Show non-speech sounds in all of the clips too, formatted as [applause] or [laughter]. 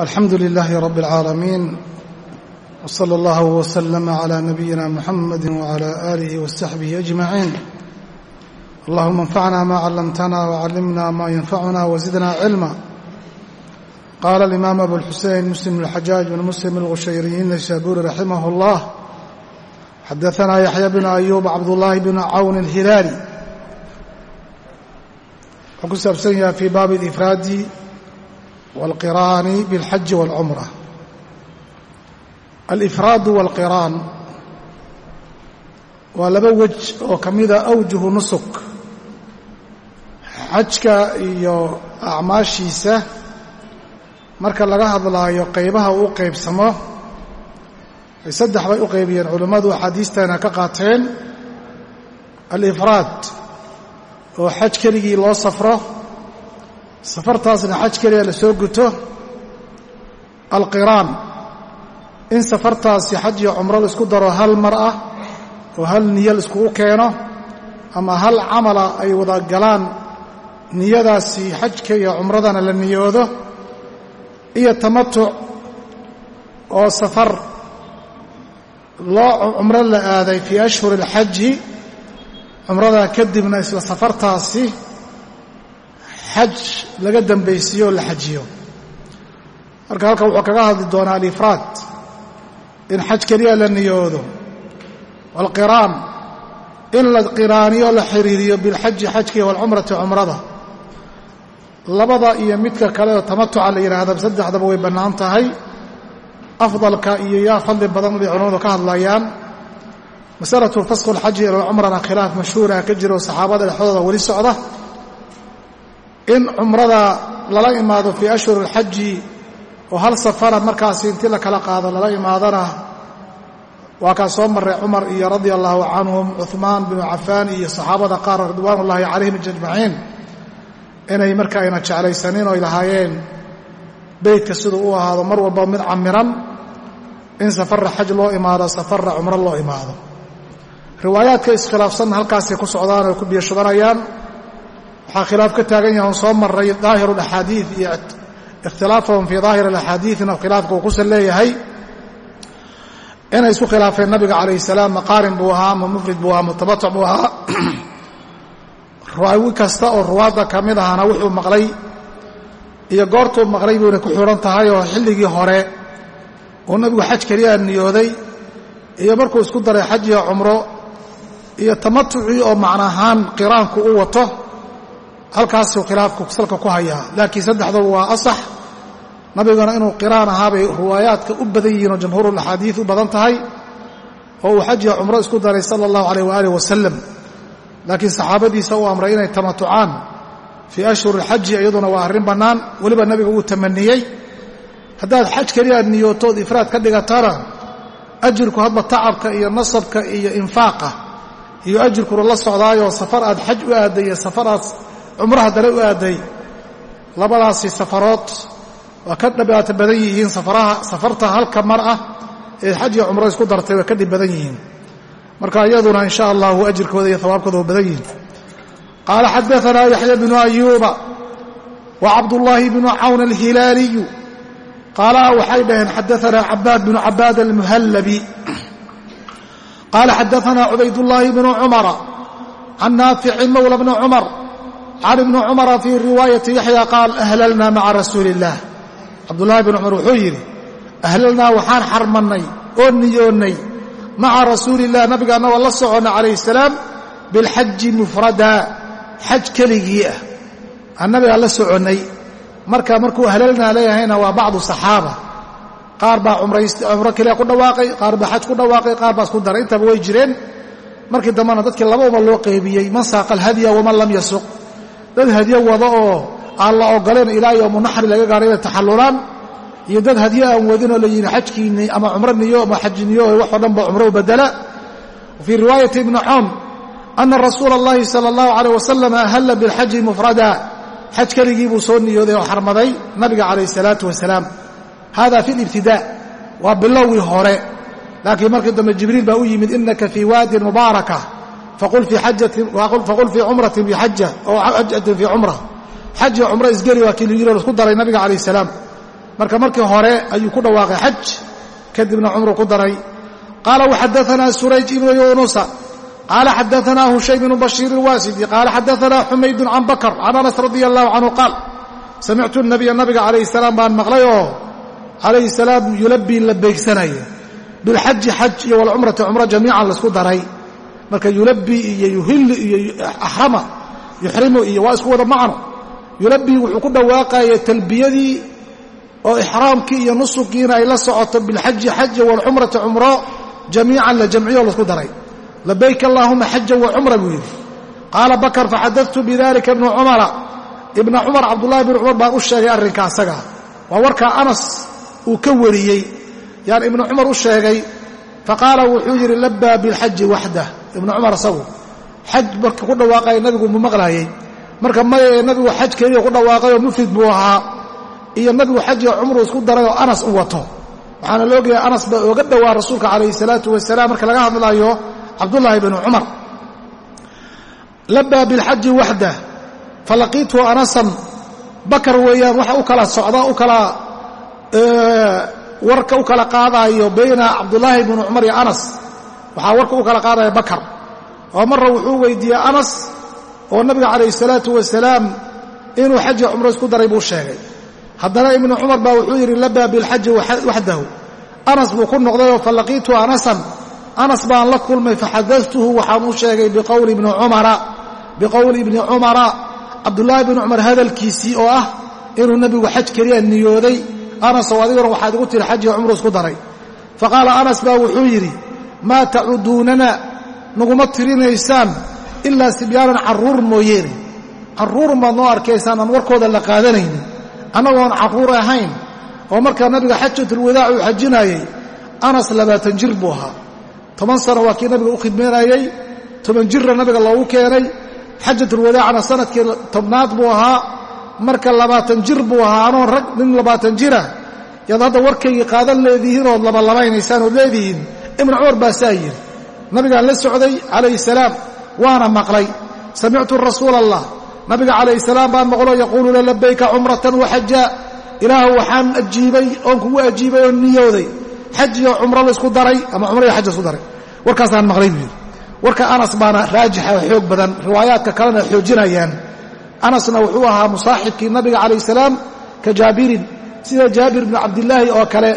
alxamdu lilaahi rab اlcaalamiin wsala allah wslama cla nabiyina muxamadi wcla aalihi wasaxbihi ajmaciin allahuma anfacna ma callamtana wcallimna ma yanfacuna wzidna cilma qaala alimaam abulxusein muslim اlxajaaj bn muslim اlqushayriyin naysaburi raximah اllah xadaana yaxya bn ayub cabdullaahi bn cawn اlhilaali wuxuu ku saabsan yahay fii baabi اlifraadi wاlqiraani biاlxaji wاlcumra alifraadu wاlqiraan waa laba wej oo ka mida awjuhu nusuk xajka iyo acmaashiisa marka laga hadlaayo qaybaha uu qaybsamo ay saddex bay u qaybiyeen culimmadu axaadiistana ka qaateen alifraad oo xaj keligii loo safro safartaasna xaj keliya la soo guto alqiraan. In safartaasi xaj iyo cumro la isku daro hal mar ah oo hal niyo la iskugu keeno ama hal camala ay wada galaan niyadaasi xajka iyo cumradana la niyoodo iyo tamatuc oo safar loo cumro la aaday fii ashhuri alxaji cumradaa kadibna isla safartaasi xaj laga dambaysiiyo oo la xajiyo. Marka halkan wuxuu kaga hadli doonaa alifraad in xaj keliya la niyoodo waalqiraan in la qiraaniyo la xiriiriyo bilxaji xajkii waalcumrati cumrada. Labada iyo midka kale oo tamatuca la yidhaahda saddexdaba way bannaan tahay. Afdalka iyo yaa fadli badan bay culamadu ka hadlayaan. Masalatu fasqu lxaji ila cumrana khilaaf mashhuura ka jiro saxaabada dhexdooda weli socda in cumrada lala imaado fii ashhuri alxaji oo hal safara markaasi intii la kala qaado lala imaadana waa kaa soo marray cumar iyo radia allahu canhum cuhmaan binu cafaan iyo saxaabada qaar ridwaan ullaahi calayhim ajmaciin inay marka ayna jeclaysanin oo ay lahaayeen beytka siduu u ahaado mar walba mid camiran in safarra xaj loo imaado safarra cumro loo imaado. Riwaayaadka iskhilaafsanna halkaasay ku socdaan oo ku biyashadanayaan waxaa khilaaf ka taagan yahay on soo marray daahiru alaxaadiid iyo ikhtilaafahum fii daahir alaxaadiidna khilaafka uu kusan leeyahay. Inay isku khilaafeen nabiga calayh salaam maqaarin buu ahaa ama mufrid buu ahaa mutamatuc buu ahaa. [clears throat] Raawi kasta oo ruwaadda ka mid ahana wuxuu maqlay iyo goortuu maqlay buuna ku xidhan tahay oo xilligii hore uu nabigu xaj keliyaa niyooday iyo markuu isku daray xaj iyo cumro iyo tamatucii oo macnaahaan qiraanku u wato halkaasuu khilaafku salka ku hayaa. Laakiin saddexdaba waa asax. Nabiguna inuu qiraan ahaabay riwaayaadka u badan yihiin oo jamhuurulaxaadiid u badan tahay oo uu xaj iyo cumro isku daray sala allahu alayh waaalih wasalam laakiin saxaabadiisa uu amray inay tamatucaan fii ashhuri alxaji iyaduna waa arrin bannaan. Weliba nabiga uu tamaniyey haddaad xaj keliyaad niyootood ifraad ka dhigatana ajirku hadba tacabka iyo nasabka iyo infaaqa iyo ajirkuna la socdaayoo safar aad xaj u aadday iyo safaraad cumro haddana u aadday labadaasi safarood waa ka dhibaato badan yihiin safarta halka mar ah ee xaj iyo cumro isku dartay waa ka dhib badan yihiin. Marka iyaduna in sha allahu ajirkooda iyo hawaabkooda waa badan yihiin. Qaala xadaanaa yaxya bnu ayuuba wa cabdullaahi bnu cawn alhilaaliyu. Qaala waxay dhaheen xadaanaa cabaad bnu cabaad almuhallabi. Qaala xadaanaa cubaydullaahi bnu cumara can naaficin mowla bni cumar can ibni cumara fii riwaayati yaxya qaal ahlalnaa maca rasuuli illaah cabdullaahi bn cumar wuxuu yidhi ahlalnaa waxaan xarmannay oo niyoonnay maca rasuuliillah nabiga annagoo la soconna calayh salaam bilxaji mufrada xaj keligii ah. Annabigaa la soconnay marka markuu ahlalnaa leeyahayna waa bacdu saxaaba. Qaar baa cumro keliya ku dhawaaqay qaar baa xaj ku dhawaaqay qaar baa isku daray. Intaba way jireen. Markii dambena dadkii labauba loo qeybiyey man saaqa alhadya waman lam yasuq dad hadyo wada oo aan la ogoleen ilaa yowmu naxri laga gaadho inay taxallulaan iyo dad hadyo aan wadinoo la yidhi xajkiini ama cumro niyo ama xaji niyo waxoo dhan ba cumro u bedela fii riwaayati ibni cown ana rasuula اllahi sala اllahu alayh wasalam ahalla bilxaji mufrada xaj keligii buu soo niyooday oo xarmaday nabiga calayh الsalaatu wasalaam hada fi libtidaa waa bilowgii hore laakiin markii dambe jibriil baa u yimid inaka fii waadin mubaaraka faqul fii cumratin bixaja oo xajatin fii cumra xaj iyo cumro isgeli waa kii la yidhi isku daray nabiga calayh salaam marka markii hore ayuu ku dhawaaqay xaj. kadibna cumru ku daray. qaala waxadaanaa surayj ibnu yunusa qaala xadaanaa hushaym bnu bashiir ilwaasidi qaala xadaanaa xumaydun can bakr can anas radia allahu canhu qaal samictu nabiya nabiga calayhi salaam baan maqlay oo calayhi salaam yulabii la beegsanaya bilxaji xaj iyo walcumrati cumro jamiican la isku daray marka yulabii iyo yuhilli iyo axrama yuxrimu iyo waa isku wada macno. Yulabii wuxuu ku dhawaaqaya talbiyadii oo ixraamkii iyo nusukiina ay la socoto bilxaji xaja walcumrati cumro jamiican la jamciyo la isku daray. Labayk allaahuma xaja wa cumra buu yidhi. Qaala bakar faxadatu bidalika ibnu cumara. Ibna cumar cabdullahi bn cumar baan u sheegay arrinka asaga. Waa warkaa anas uu ka wariyey. Yaan ibnu cumar u sheegay faqaala wuxuu yidhi labbaa bilxaji waxdah. Ibnu cumar isagu xaj marka ku dhawaaqaya nabigu mu maqlaayey marka maya ee nabigu xaj keliya ku dhawaaqay oo mufrid buu ahaa. Iyo nabigu xaj iyo cumru isku daray oo anas u wato. Waxaana la ogaya anas baa ooga dhowaa rasuulka calayhi salaatu wasalaam marka laga hadlaayo cabdullaahi bnu cumar. Labbaa bilxaji waxdah. Falaqiitu anasan bakar weeyaan waxa u kala socda u kala warka u kala qaadaayo bayna cabdulaahi bni cumar iyo anas. Waxaa warka u kala qaadaya bakar. Oo marra wuxuu weydiiyey anas oo nabiga calayhi salaatu wasalaam inuu xaji cumro isku daray buu sheegay. Haddana ibnu cumar baa wuxuu yidhi labaa bilxaji waxdahu anas buu ku noqdayoo falaqiitu anasan. Anas baan la kulmay faxadatuhu waxaan u sheegay biqowli ibni cumara cabdullaahi bni cumar hadalkiisii oo ah inuu nebigu xaj keliya niyooday anasow adiguna waxaad igu tiri xajiga cumru isku daray. Faqaala anas baa wuxuu yidhi maa tacuduunana naguma tirinaysaan ilaa sibyaanan carruur mooyeene carruur baad noo arkaysaan aan warkooda la qaadanaynin. Annagoon carruur ahayn oo markaa nabiga xajatulwadaac uu xajinaayey anas labaatan jir buu ahaa. Toban sano waa kii nabiga u khidmaynayey toban jirra nabiga loogu keenay. Xajatulwadaacna sannadkii tobnaad buu ahaa marka labaatan jir buu ahaa anoon rag nin labaatan jira. Yaad hadda warkaygii qaadan leedihiin ood labalabeynaysaan ood leedihiin ibnu cumar baa saa yidhi nabigaan la socday calayhi salaam waana maqlay. Samictu rasuula allah nabiga calayhi salaam baan maqlo yaquulu la labayka cumratan waxajaa ilaahu waxaan ajiibay oon kugu ajiibay oon niyooday xaj iyo cumro laysku daray ama cumro iyo xaj la isku daray. Warkaasaan maqlay buu yidhi. Warka anas baana raajixa oo xoog badan riwaayaadka kalena xoojinayaan anasna wuxuu ahaa musaaxibkii nabiga calayh salaam ka jaabirin sida jaabir bnu cabdilaahi oo kale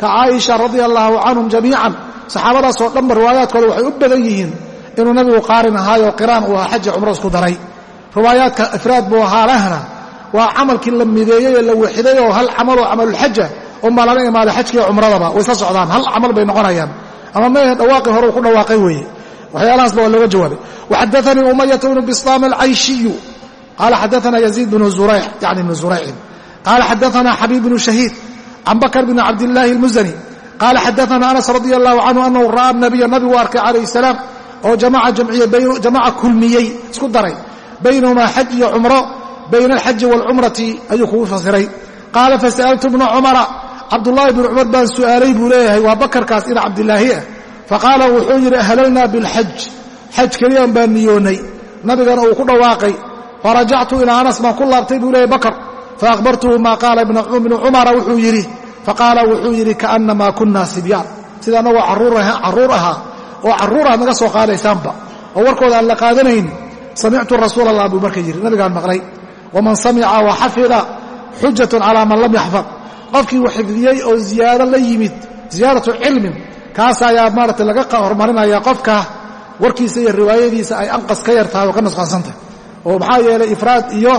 ka caaisha radia allaahu canhum jamiican. Saxaabadaasoo dhanba riwaayaadkooda waxay u badan yihiin inuu nabigu qaarin ahaayo qiraan uu ahaa xaja cumro isku daray. Riwaayaadka ifraad buu ahaa lahna waa camalkii la mideeyey ee la waxiday oo hal camaloo camalulxaja unbaa laga imaada xajkiiyo cumradaba. Way isla socdaan hal camal bay noqonayaan. Ama mehe dhawaaqii hore ku dhawaaqay weeye. Waxyaalahaasba waa looga jawaabay. Waxadaanii umayata bnu bislaam alcayshiyu qaala xadaana yaziid bnu zurayc yani bnu zuraycin qaala xadaana xabiib bnu shahiid can bakr bni cabdillaahi almusani qaala xadaana anas radi allahu canhu anahu ra'aa nabiya nabigu arkay calayh salaam oo jamaca kulmiyey isku daray baynahumaa xaj iyo cumro bayna alxaji waalcumrati ayuu kugu fasiray qaala fasa'altu bna cumara cabdullaahi bnu cumar baan su'aalay buu leeyahay waa bakarkaas ina cabdilaahi ah faqaala wuxuu yidhi ahlalnaa bilxaj xaj keliyaan baan niyoonnay nabigana uu ku dhawaaqay farajactu ilaa anas baan ku laabtay buu leeyahy bakar faahbartuhu maa qaala ibnu cumara wuxuu yidhi faqaala wuxuu yidhi kaannamaa kunna sibyaan sida annagoo carruur ahaa oo carruur aad naga soo qaadaysaanba oo warkooda aan la qaadanayn samictu rasuula allah buu marka yidhi nabigaan maqlay waman samica wa xafida xujatun calaa man lam yaxfad qofkii uu xifdiyey oo ziyaado la yimid ziyaadatu cilmin kaas ayaa maarata laga horumarinaya qofka warkiisa iyo riwaayadiisa ay anqas ka yar tahay oo ka nusqaansantahy oo maxaa yeelay ifraad iyo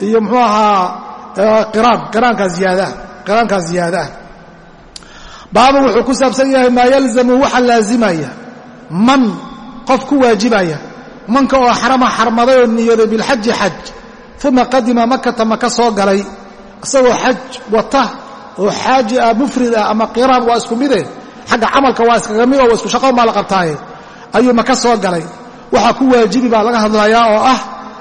iyo muxuu ahaa qiraan qiraankaa ziyaadaah qiraankaa ziyaada. Ah wuxuu ku saabsan yahay maa yalzamu waxa laazimaya man qof ku waajibaya manka oo xarama xarmaday oo niyooday bilxaji xaj uma qadima makata maka soo galay isagoo xaj wata oo xaaji ah mufrid ah ama qiraan waa isku mide xagga camalka waa iskaga mid oo isku shaqo maa la qabtaaye ayuu maka soo galay. Waxaa ku waajibi baa laga hadlayaa oo ah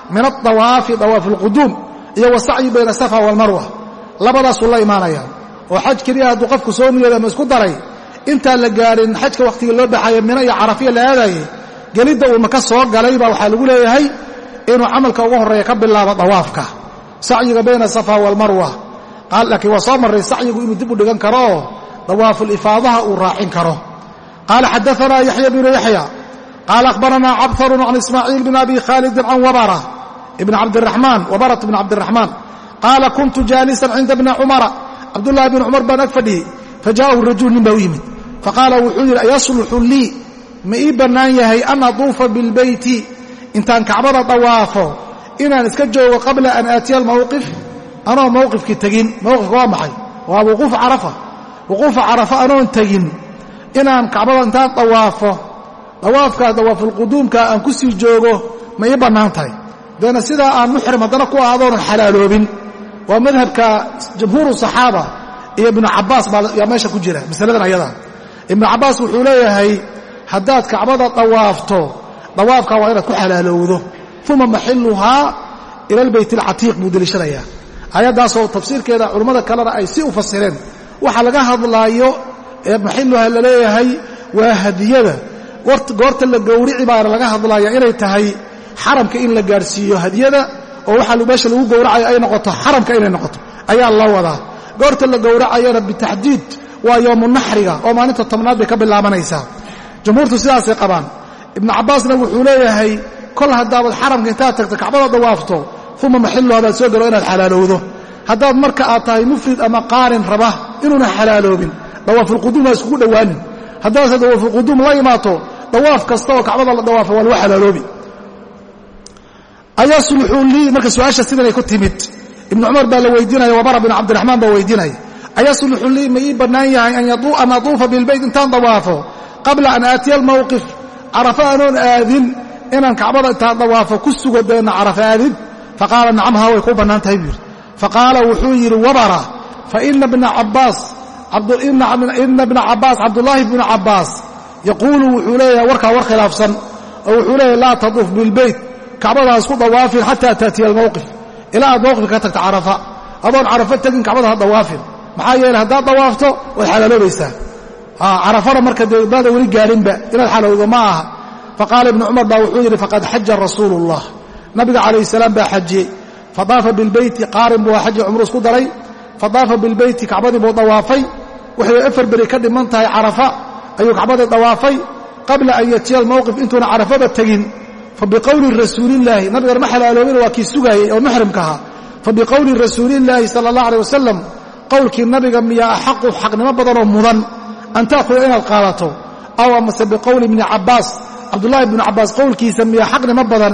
min adawaafi dawaafi alquduum iyo wasacyi bayna asafa waalmarwa labadaasuu la imaanaya. Oo xaj keliya hadduu qofku soo niyooday ama isku daray. Intaan la gaadhin xajka wakhtigii loo baxayo mina iyo carafiya la aadaayey gelidda uu maka soo galay baa waxaa lagu leeyahay inuu camalka ugu horreeya ka bilaabo dawaafka. Sacyiga bayna asafa waalmarwa laakiin waa soo marray sacyigu inuu dib u dhigan karo oo dawaafulifaadaha uu raacin karo. Qaala xadaanaa yaxya bnu yaxya qaala akhbaranaa cabharun can ismaaciil bn abi khaalidin can wabara ibn cabdiraxmaan wabarat bn cabdiraxmaan qaala kuntu jaalisan cinda bni cumara cabdullaahi bn cumar baan ag fadhiyey fajaaءahu rajul nin baa u yimid faqaala wuxuu yidhi ayasluxu lii ma ii bannaan yahay an aduufa bilbeyti intaan kacbada dawaafo inaan iska joogo qabla an aatiya almawqif anoo mawqifkii tegin mawqifka waa maxay waa wuquuf carafa wuquufa carafa anoon tegin inaan kacbada intaan dawaafo dawaafkaas dawaafulquduumka aan ku sii joogo ma ii bannaan tahay. Deena sidaa aan muxrim haddana ku aadoonan xalaaloobin. Waa madhabka jamhuuru saxaaba iyo ibnu cabbaas baayaa meesha ku jira masaladan ayadaa ibnu cabbaas wuxuu leeyahay haddaad kacbada dawaafto dawaafka waa inaad ku xalaalowdo. Uma maxiluhaa ila albayt alcatiiq buu deliishanayaa ayaddaasoo tafsiirkeeda culammada kalena ay si u fasireen. Waxa laga hadlaayo ee maxiluhaa la leeyahay waa hadiyada goorta la gowrici baana laga hadlaya inay tahay xaramka in la gaadhsiiyo hadiyada oo waxaa meesha lagu gowracayo ay noqoto xaramka inay noqoto. Ayaa la wadaa goorta la gowracayana bitaxdiid waa yoomu naxriga oo maalinta tobnaad bay ka bilaabanaysaa. Jumhuurtu sidaasay qabaan. Ibnu cabbaasna wuxuu leeyahay kol haddaabad xaramka intaad tagto kacbada dawaafto uma maxiluha baad soo galo inaad xalaalowdo. Haddaad marka aad tahay mufrid ama qaarin raba inuuna xalaaloobin dawaafulquduum waa iskugu dhowaanin haddaadse dawaafulquduum la imaato dawaaf kasta oo kacbada la dawaafo waa lagu xalaaloobi. Ayasluxu lii marka su'aasha sidanay ku timid. Ibnu cumar baa la weydiinaya wabara bin cabdiraxmaan baa weydiinaya ayasluxu lii ma ii bannaan yahay an atuufa bilbayt intaan dawaafo qabla an aatiya almawqif. Carafa anoon aadin inaan kacbada intaan dawaafo ku sugo deena carafa aadin. Faqaala nacamha way ku bannaan tahay buu yidhi. Faqaala wuxuu yidhi wabara faina bna cabbaas cabdullaahi bnu cabbaas yaquulu wuxuu leeyahay warkaa war khilaafsan oo wuxuu leeyahay laa taduuf bilbeyt kacbadaha isku dawaafin xataa taatiya almawqif ilaa aad mawqifka ka tagta carafa. Adoon carafo tegin kacbada ha dawaafin maxaa yeeley haddaad dawaafto waad xalaaloobaysaa carafana marka dee weli gaadhinba inaad xalowdo ma aha. Faqaala ibnu cumar baa wuxuu yidhi faqad xaja rasuulu ullah nabiga calayh salaam baa xajiyey. Fadaafa bilbeyti qaarin buu xaji cumru isku daray fadaafa bilbeyti kacbadii buu dawaafay. Waxay afar beri ka dhiman tahay carafa ayuu kacbadii dawaafay qabla an yatiya almawqif intuuna carafaba tegin. Fabiqowli rasuulillaahi nabigan ma xalaaloobin waa kii sugaayey oo muxrimka ahaa. Fabiqowli rasuulillaahi sala allah aleh wasalam qowlkii nabiga miyaa axaqu xaqnimo badanoo mudan an ta'khuda inaad qaadato. Aw amase biqowli ibni cabbaas cabdullaahi ibnu cabbaas qowlkiisa miyaa xaqnimo badan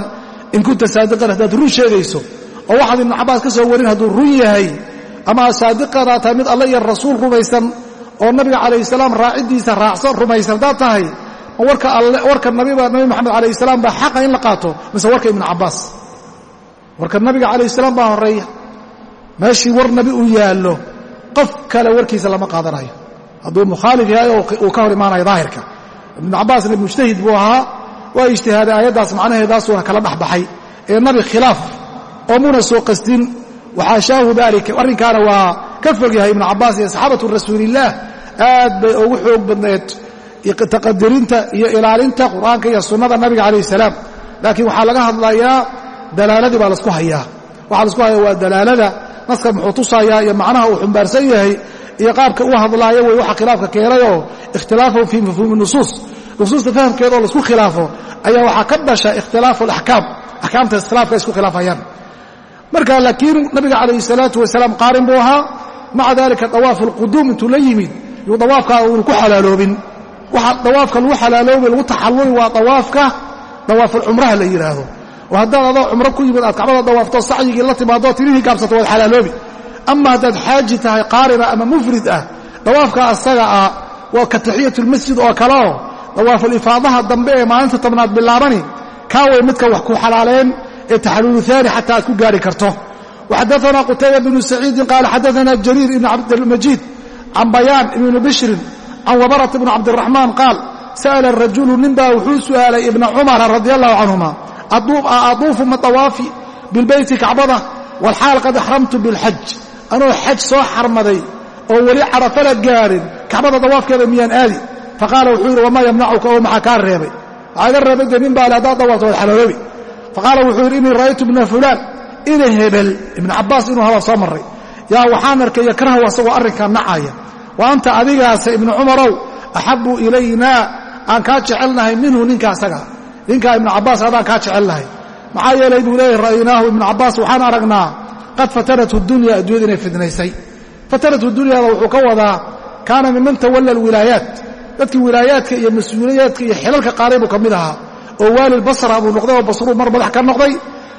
in kunta saadiqan haddaad run sheegayso. Oo waxaad ibnu cabbaas ka soo warin hadduu run yahay ama aad saadiqadaa tahay mid alle iyo rasuul rumaysan oo nabiga calayhi salaam raaciddiisa raacsan rumaysan haddaad tahay warka nabiba nabi moxamed calayhi salaam baa xaqa in la qaato mise warka ibnu cabbaas warka nabiga calayhi salaam baa horreeya meeshii war nabi uu yaallo qof kale warkiisa lama qaadanayo. Hadduu mukhaalif yahay oo uu ka hor imaanayo daahirka. Ibnu cabbaasna mujtahid buu ahaa waa ijtihaaday aayaddaas macnaheedaasuuna kala dhexbaxay. Ee nabi khilaaf oo muna soo qastin waxaashaahu daalika arrinkaana waa ka fog yahay ibnu cabbaas iyo saxaabatu rasuulillaah aad bay ugu xoog badneed taqadirinta iyo ilaalinta qur'aanka iyo sunnada nabiga calayh salaam. Laakiin waxaa laga hadlayaa dalaaladii baa lasku hayaa. Waxaa lasku hayaa waa dalaalada naska muxuu tusayaa iyo macnaha uu xumbaarsan yahay iyo qaabka u hadlaayo wey waxa khilaafka keenayoo ikhtilaafahu fii mafhuumi nusuus. Nusuusta fahamkeeda oo la isku khilaafo ayaa waxaa ka dhasha ikhtilaafu alaxkaam axkaamta iskhilaafka isku khilaafayaan. Marka laakiin nabiga calayhi salaatu wasalaam qaarin buu ahaa maca dalika dawaafu alquduum intuu la yimid yuu dawaafka uunu ku xalaaloobin. Waxa dawaafka lagu xalaaloobi lagu taxalluli waa dawaafka dawaafulcumraha la yidhaahdo oo haddaad adoo cumro ku yimid aad kacbada dawaafto sacyigii la timaado tirihii gaabsato waad xalaaloobi ama haddaad xaaji tahay qaarina ama mufrid ah dawaafka asaga ah waa ka taxiyatulmasjid oo kaleoo dawaafulifaadaha dambe ee maalinta tobnaad bilaabani kaa way midka wax ku xalaaleen ee taxalulu aani xataa aad ku gaari karto waxadaana qutayba bnu saciidin qaala xadaana jariir ibn cabdilmajiid can bayaan ibni bishrin can wabarata bni cabdiraxmaan qaal sa'ala rajulu ninbaa wuxuu su'aalay ibna cumara radi allahu canhuma aduufu ma dawaafi bilbeyti kacbada walxaal qad axramtu bilxaj anoo xaj soo xarmaday oo weli carafala gaarin kacbada dawaafkeeda miyaan aadi faqaala wuxuu yidhi wamaa yamnacuka oo maxaa kaa reebay waxaa iga reebay dee nin baa le haddaad dawaafto waad xalaaloobi faqaala wuxuu yidhi innii ra'aytu ibna fulaan ina hebel ibna cabbaas inuu habaa soo marray. Yaa waxaan arkay yakrahu asagoo arrinkaa nacaya. Wa anta adigaase ibnu cumarow axabu ilaynaa aan kaa jecelnahay minhu ninka asaga. Ninkaa ibnu cabbaas adaan kaa jecelnahay. Maxaa yeelay buu leeyahy ra'aynaahu ibnu cabbaas waxaan aragnaa qad fatanathu dunya adduunyada inay fidnaysay. Fatanathu dunyaada wuxuu ka wadaa kaana miman tawalla alwilaayaat. Dadkii wilaayaadka iyo mas'uuliyaadka iyo xilalka qaaday buu ka mid ahaa. Oo waali basra buu noqday oo basruu mar madax ka noqday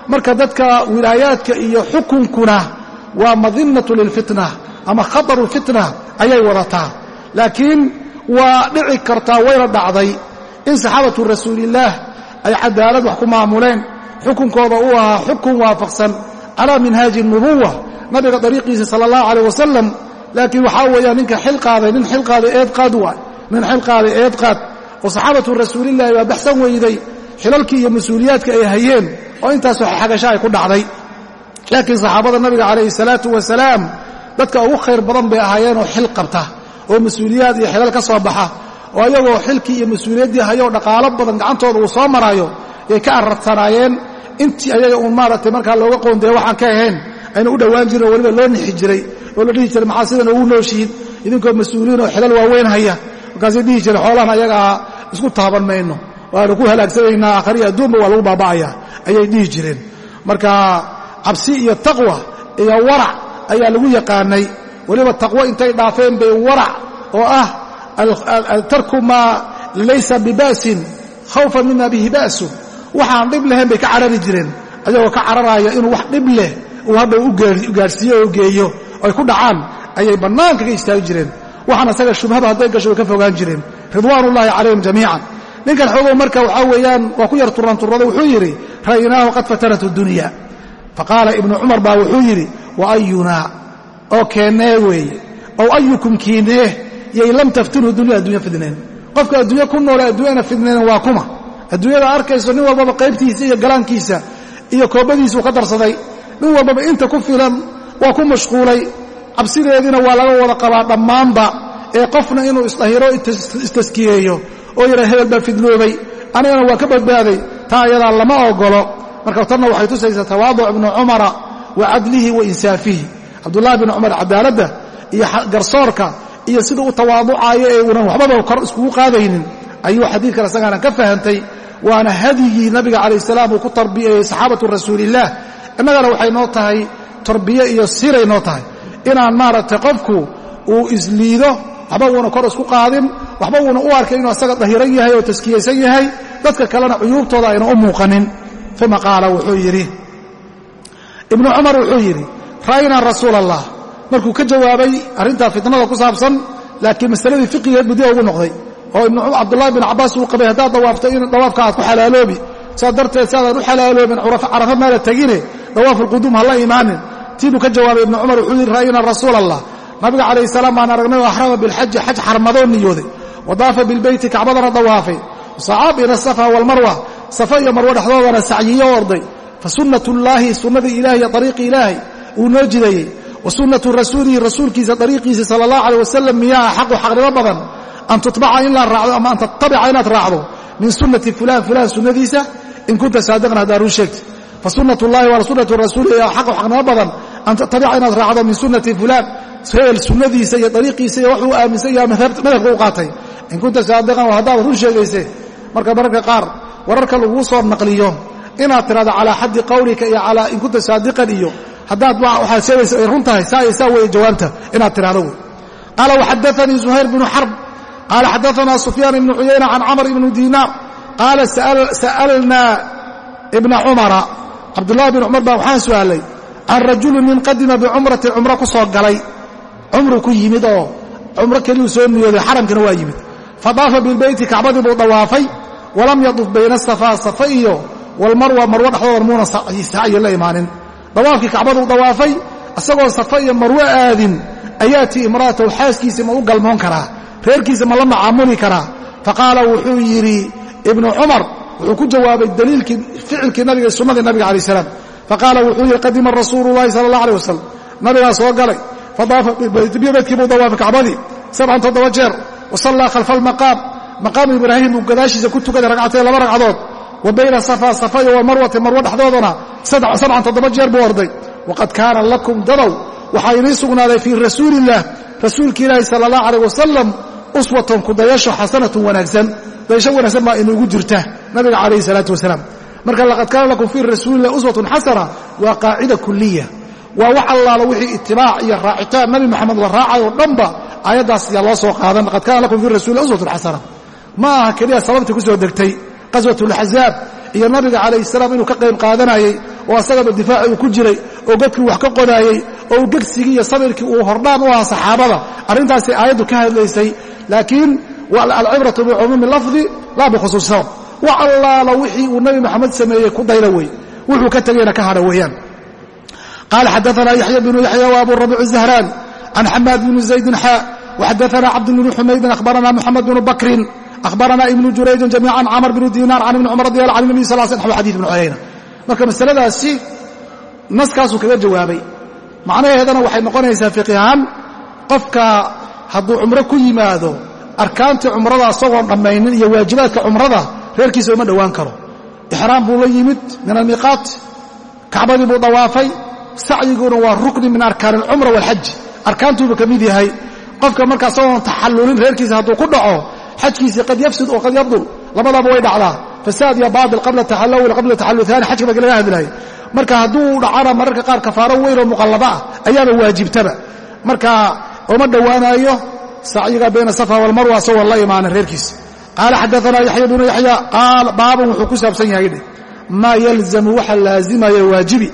marka dadka wilaayaadka iyo xukunkuna waa madinatu lilfitna ama khataru lfitna ayay wadataa. Laakiin waa dhici kartaa wayna dhacday in saxaabatu rasuulillaah ay cadaalad wax ku maamuleen. Xukunkooda uu ahaa xukun waafaqsan calaa minhaaji nubuwa nabiga dariiqiisa sala allahu calayh wasalam laakiin waxaa weeyaan ninka xil qaaday nin xil qaaday eedqaad waay. Nin xil qaaday eedqaad oo saxaabatu rasuulillahi waa baxsan weyday. Xilalkii iyo mas'uuliyaadka ay hayeen oo intaasoo xagasho ay ku dhacday. Laakiin saxaabada nabiga calayhi salaatu wasalaam dadka ugu khayr badan bay ahaayeen oo xil qabta oo mas'uuliyaad iyo xilal ka soo baxa oo ayagoo xilkii iyo mas'uuliyaddii hayoo dhaqaalo badan gacantooda uu soo maraayo yay ka arartanaayeen. Intii ayaga uun maaragtay markaa looga qoondaya waxaan ka ahayn ayna u dhowaan jirin oo weliba loo nixi jiray oo la dhihi jiray maxaa sidan ugu nooshihiin idinkoo mas'uuliyiin oo xilal waaweyn haya. Markaasay dhihi jireen xoolahan ayagaa isku taaban mayno waanu ku halaagsanaynaa aakhariya adduunba waa lagu baaba'aya ayay dhihi jireen. Marka cabsi iyo taqwa iyo warac ayaa lagu yaqaanay. Weliba taqwo intay dhaafeen bay warac oo ah tarku maa laysa biba'sin khawfan mima bihi ba'sun waxaan dhib lahayn bay ka carari jireen ayagoo ka cararaya inuu wax dhib leh uu hadhow u gaadhsiiyo oo geeyo ay ku dhacaan ayay bannaanka ka istaagi jireen. Waxaan asaga shubhaba hadday gasho way ka fogaan jireen. Ridwaanullaahi calayhim jamiican ninkan xoogow marka waxaa weeyaan waa ku yar turanturrada wuxuu yidhi ra'ynaahu qad fatanat dunya faqaala ibnu cumar baa wuxuu yidhi wa ayunaa oo keennee weeye ow ayukum kiinee yay lam taftinhu dunya addunya fidneen qofka adduunye ku noole adduunyana fidneen waa kuma adduunyada arkayso nin walbaba qaybtiisa iyo galaankiisa iyo koobadiisuu ka darsaday nin walbaba inta ku filan waa ku mashquulay cabsideediina waa laga wada qabaa dhammaanba ee qofna inuu isdhahiro istaskiyeeyo oo yidhaa hebel baa fidnoobay anigana waa ka badbaaday. Taa ayadaa lama ogolo marka tanna waxay tusaysaa tawaaduc ibnu cumara wa cadlihi wa insaafihi. Cabdullahi bn cumar cadaaladda iyo garsoorka iyo sida u tawaaducaayo ee unan waxbaba kor iskugu qaadaynin. Ayuu xadiidkan isagaana ka fahantay. Waana hadyigii nabiga calayh salaam uu ku tarbiyeeyey saxaabatu rasuulillaah innagana waxay noo tahay tarbiye iyo siray noo tahay. Inaan maaragtay qofku uu isliido waxba uuna kor isku qaadin. Waxba uuna u arkay inuu asaga dahiran yahay oo taskiyaysan yahay. Dadka kalena cuyuubtooda ayna u muuqanin. Uma qaala wuxuu yidhi ibnu cumar wuxuu yidhi ra'aynaa rasuula allah markuu ka jawaabay arrintaa fitnada ku saabsan laakiin masaladii fiqigeed buu ugu noqday. Oo ibnu cabdullahi bin cabbaas uu qabay haddaad dawaafto in dawaafka aad ku xalaaloobi saas darteed si aadaan u xalaaloobin carafa meela tegine dawaaf alquduum ha la imaanin. Tii buu ka jawaabay ibnu cumar wuxuu yidhi ra'aynaa rasuula allah nabiga calayhi salaam baan aragnay oo axrama bilxaji xaj xarmadoo niyooday. Wadaafa bilbeyti kacbadana dawaafay sacaab bayna asafa waalmarwa safa iyo marwo dhexdoodana sacyiyo orday. Fa sunnatullaahi sunnadii ilahi iyo ariiqi ilaahay uu noo jideeyey wa sunnatu rasuulihi rasuulkiisa ariiqiisa sala allahu aleyh wasalam miyaa xaqu xaqnimo badan. An tutbaca in la raacdo ama an tattabica inaad raacdo min sunnati fulaan fulaan sunnadiisa in kunta saadiqan haddaa run sheegti fa sunnatullahi waa sunnatu rasuulihi xaqu xaqnimo badan. An tattabica inaad raacdo min sunnati fulaan hebel sunnadiisa iyo ariiqiisa iyo waxuu aaminsan yaha madhabka u qaatay. In kunta saadiqan haddaad run sheegayse marka mararka qaar wararka laguu soo naqliyo inaad tidhahdo calaa xaddi qawlika iyo calaa in kunta saadiqan iyo haddaad waxaad sheegaysa ay run tahay saa iyo saa weeye jawaabta inaad tidhahdo wey. Qaala waxadaanii zuhayr bnu xarb qaala xadaanaa sufyaan ibnu cuyayna can camr ibni diinaar qaala sa'alnaa ibna cumara cabdullahi bin cumar baa waxaan su'aalay can rajuli nin qadima bicumratin cumro ku soo galay cumru ku yimid oo cumro keliyuu soo niyooday xaramkina waa yimid. Fadaafa bilbeyti kacbadii buu dawaafay walam yaduf bayna asafaa safa iyo walmarwa marwo dhexdoodan muuna sacyi la imaanin. Dawaafkii kacbaduu dawaafay isagoo safa iyo marwo aadin ayaatii imra'atahu xaaskiisa ma u galmoon karaa reerkiisa ma la macaamuli karaa. Faqaala wuxuu yidhi ibnu cumar wuxuu ku jawaabay daliilkii ficilkii nabiga sunnadii nabiga alai salaam. Faqaala wuxuu yidhi qadima rasuulu llahi sala allah aleh wasalam nabigaa soo galay buu dawaafay kacbadii sabcan toddoba jeer wasallaa khalfa almaqaam maqaamu ibraahim buu gadaashiisa ku tukaday ragcatay laba ragcadood wa bayna safa safa iyo walmarwati marwo dhexdoodana sabcan toddoba jeer buu orday waqad kaana lakum dadow waxaa inii sugnaaday fii rasuulillaah rasuulka ilaahi sala allah calayh wasalam uswatun kudayasho xasanatun wanaagsan dayasho wanaagsan baa inuugu jirta nabiga calayhi salaatu wasalaam marka laqad kaana lakum fii rasuulilah uswatun xasana waa qaacida kuliya waa wax allaala wixii itibaac iyo raacitaan. Nabi maxamed la raacayo dhanba aayaddaas ayaa loo soo qaadan. Laqad kaana lakum fii rasuulilah uswatun xasana. Ma aha keliya sababtii ku soo degtay qaswatulaxzaab iyo nabiga calayhi salaam inuu ka qayb qaadanayey oo asagaba difaaci uu ku jiray oo godkii wax ka qodaayey oo gegsigii iyo sabirkii uu hordhaan u ahaa saxaabada. Arrintaasay aayaddu ka hadlaysay laakiin alcibratu bicumuumi lafdi laa bikhusuus sabab. Wax allaala wixii uu nabi maxamed sameeyey ku dayla wey. Wuxuu ka tegeyna ka hadha weeyaan qaala xadaana yaxya bnu yaxya wa abu rabiic الzahraan can xamaad bni zaydin xaa waxadaana cabd bni xumaydin akhbarana muxamed bnu bakrin akhbarana ibnu jurayjin jamiica camr bnu diinaar can ibni cumar radi an nabi sal sl naxw xadii ibnu cuyayna marka masaladaasi naskaasuu kaga jawaabay macnaheedana waxay noqonaysaa fiqihaan qofka hadduu cumro ku yimaado arkaantii cumrada asagoon dhammaynin iyo waajibaadka cumrada reerkiisa uma dhowaan karo ixraam buu la yimid min almiiqaat kacbadii buu dawaafay sacyiguna waa rukni min arkaan alcumra waalxaji arkaantuuba ka mid yahay. Qofka marka asagoon taxallulin reerkiisa hadduu ku dhaco xajkiisii qad yafsud oo qad yabdul labadaba way dhacdaa. Fasaad iyo baatil qabla taxallul qabla taxallul aani xajka baa laga hadlahay marka hadduu dhacana mararka qaar kafaaro weyn oo muqallaba ah ayaaba waajibtaba. Marka uma dhowaanaayo sacyiga bayna safa walmarwa asagoo la imaana reerkiisa. Qaala xadaana yaxya bnu yaxya qaal baabun wuxuu ku saabsan yahay dheh maa yalzamu waxa laazimaya waajibi?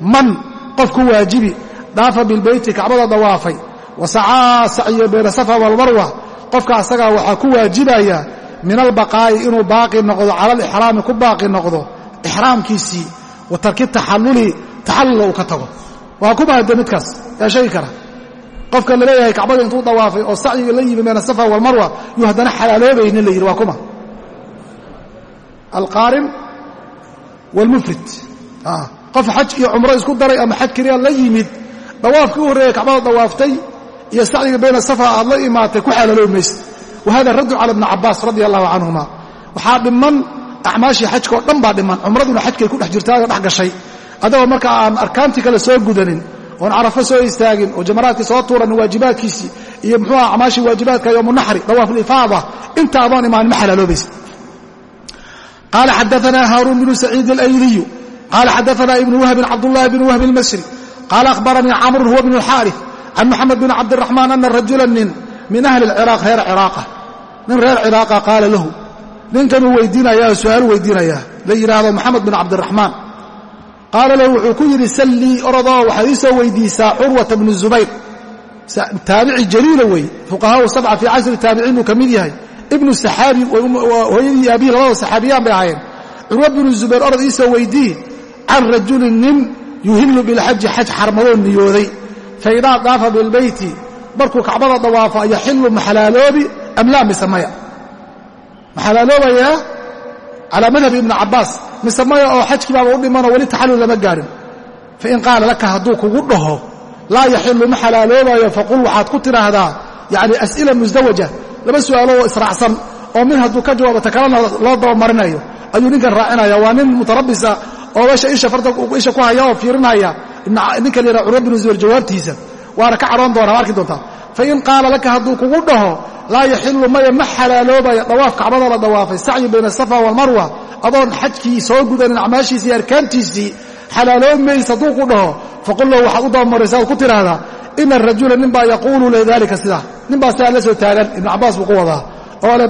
Man qof ku waajibi dhaafa bilbeyti kacbada dawaafay wasacaa sacyiga bayna safa walmarwa qofka asagaa waxaa ku waajibaya min albaqaa'i inuu baaqi noqdo cala alixraami ku baaqi noqdo ixraamkiisii wa tarki taxalluli taxallula uu ka tago. Waa kuma hadde midkaas yaa sheegi kara. Qofka la leeyahay kacbada intuu dawaafay oo sacyiga la yimi bayna safa walmarwa yuu haddana xalaaloobaynin la yidhi waa kuma alqaarin waalmufrid qof xaj iyo cumro isku daray ama xaj keliya la yimid dawaafkii u horreeyay kacbada dawaaftay iyo sacyiga bayna safa aad la imaatay ku xalaaloobi maysid. Wahada raddu cala ibni cabaas radia allahu canhuma. Waxaa dhiman acmaashii xajka oo dhan baa dhiman cumraduna xajkay ku dhex jirtaayoo dhex gashay. Adagoo marka aan arkaantii kale soo gudanin oon carafo soo istaagin oo jamaraadkii soo tuuranin waajibaadkiisii iyo muxuu aha acmaashii waajibaadka yowmunaxri dawaaf alifaada inta imaanin ma xalaaloobaysa qaala xadaana haaruun bnu saciid alayliyu qaala xadaana ibnu wahbin cabdullahi bn wahbi almasri qaala akhbaranii camrun huwa bnu alxaarif can moxamed bn cabdiraxmaan ana rajula nin min ahli alciraaq reer ciraaqa nin reer ciraaqa qaala lahu ninkanuu weydiinayaa su'aalu weydiinayaa la yidhaahdo moxamed bin cabdiraxmaan qaala lahu wuxuu ku yidhi sallii orodoo waxaad ii soo weydiisaa curwata bnu zubayr taabici jaliila wey fuqahaau sabca fii casri taabiciin buu ka mid yahay ibnu saxaabi hooyadii aabihii labada saxaabiyaan bay ahaayeen curwa bnu zubayr orod ii soo weydii can rajulin nin yuhillu bilxaji xaj xarmadoo niyooday faidaa daafa bilbeyti markuu kacbada dawaafo ayaxillu ma xalaaloobi am laa mise maya? Ma calaa madhabi ibni cabbaas mise maya oo xajkii baaba u dhimanoo weli taxallul lama gaadhin fain qaala laka hadduu kugu dhaho laa yaxillu ma xalaaloobayo faqul waxaad ku tidhaahdaa yacni as'ila musdawaja laba su'aalo oo israacsan oo mid hadduu ka jawaabo ta kalena loo dabamarinayo ayuu ninkan raacinaya waa nin mutarabisa oo meesha isha ku haya oo fiirinaya ninka la yidhaha curwa binu zubayr jawaabtiisa waana ka cadhoon doonaa arki doontaa? Fain qaala laka hadduu kugu dhaho laa yaxillu maya ma xalaaloobaya dawaaf kacbada la dawaafay sacyi bayna asafa waalmarwa adoon xajkii soo gudanin acmaashiisii arkaantiisii xalaaloobi maysa hadduu ku dhaho faqul lahu waxaad u dabamaraysa ad ku tidhaahdaa ina arajula ninbaa yaquulu lidalika sidaa. Ninbaa sidaa la soo taagan ibnu cabbaas buu ku wadaa. Oo le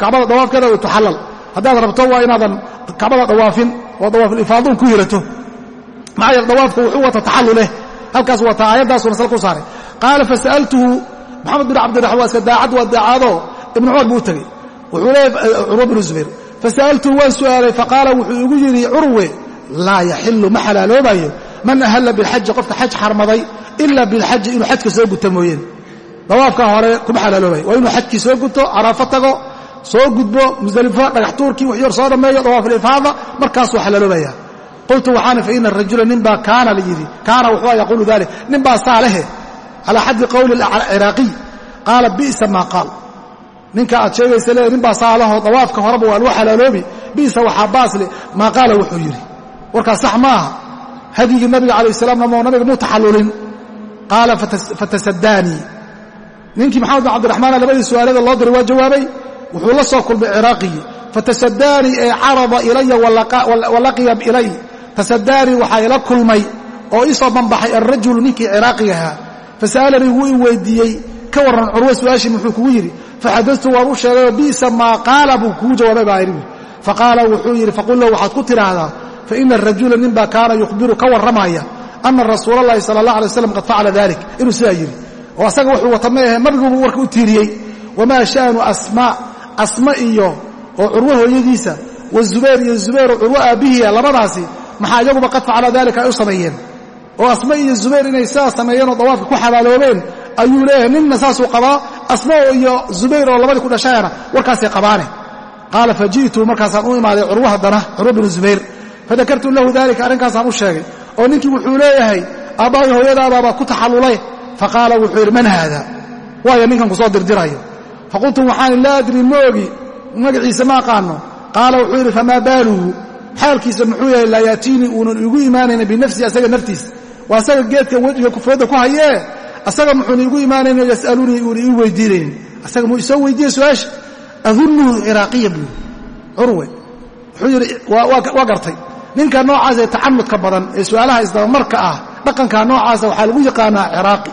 kacbada dawaafkeeda way tuxallal haddaad rabto waa inaadan kacbada dawaafin oo dawaafulifaadun ku hirato maxaa yeele dawaafku wuxuu wata taxalluleh halkaas wataa aayaddaasuna sal ku saaray. Qaala fasa'altuhu maxamed bin cabdiraxmaan waa iska daacad waa daacado. Ibnu cumar buu u tegey wuxuu leeyahy curwa binu zubayr fasa'altuhu waan su'aalay faqaala wuxuu igu yidhi curwe laa yaxillu ma xalaaloobayo. Man ahalla bilxaji qofka xaj xarmaday ila bilxaji inuu xajka soo guto mooyeen dawaafka hore inuu xajkii soo guto soo gudbo musdelifo dhagax tuurkii wax yar soo dhammeeyo dawaafulifaada markaasuu xalaaloobaya qultu waxaana faina arajula ninbaa kaana la yidhi. Kaana wuxuu yaquulu dalik ninbaa saa lehe calaa xaddi qowli ciraaqiy qaala bi'sa maa qaal. Ninka aad sheegaysa le ninbaa saa leho dawaafka horeba waa lagu xalaaloobi. Bi'sa waxaa baasle maa qaala wuxuu yidhi. Warkaas sax ma aha. Hadyigii nabiga calayh salaam namoo nabiga muu taxallulin qaala fatasadaanii ninkii maxamed bin cabdiraxmaan labadii su'aalada loo diray waa jawaabay wuxuu la soo kulmay ciraaqigii fatasadaanii ee carada ilaya walaqiya ilay. Tasadaanii waxaa ila kulmay oo ii banbaxay alrajulu ninkii ciraaqiga ahaa. Fasa'alanii wuu i weydiiyey. Ka warran curwe su'aashii muxuu kugu yidhi faxadatu waan u sheegayoo bi'sa maa qaala buu kugu jawaabay baa idhi faqaala wuxuu yidhi faqul lahu waxaad ku tidhaahdaa faina arajula nin baa kaana yukhbiru ka warramaya ana rasuula allahi sala allah alay waslam qad facala dalik inuu sidaa yidhi. Oo asaga wuxuu wata ma ahe nabigubu warka u tiiriyey wamaa sha'nu asmaa asma iyo oo curwo hooyadiisa wa zubayr iyo zubayro curwo aabbihiia labadaasi maxaa iyaguba qad facala dalika ay u sameeyeen? Oo asma iyo zubayr inay sidaas sameeyeen oo dawaafka ku xabaaloobeen ayuu leeyahay ninna saasuu qabaa asma iyo zubayr oo labadii ku dhashayana warkaasay qabaane. Qaala faji'tu markaasaan u imaaday curwo haddana curwo binu zubayr fadakartu lahu dalika arrinkaasaan u sheegay. Oo ninkii wuxuu leeyahay aabbahay hooyadaadaabaa ku taxallulay faqaala wuxuu yidhi man haada? Waayo ninkan ku soo dirdirayo faqultu waxaan laa adri ma ogi magaciisa ma aqaano qaala wuxuu yidhi famaa baaluhu xaalkiisa muxuu yahay laa yaatiinii uunan igu imaanayna binafsihi asaga naftiisa waa asaga geedka wejiga kufooda ku hayee asaga muxuuna igu imaanayno yas'alunii uuna ii weydiinayn asaga muu isoo weydiiye su'aasha adunnuhu ciraaqiya buu curwe wuxuu yidhi waa gartay ninka noocaas ee tacanudka badan ee su'aalaha isdabamarka ah dhaqanka noocaasa waxaa lagu yaqaanaa ciraaqi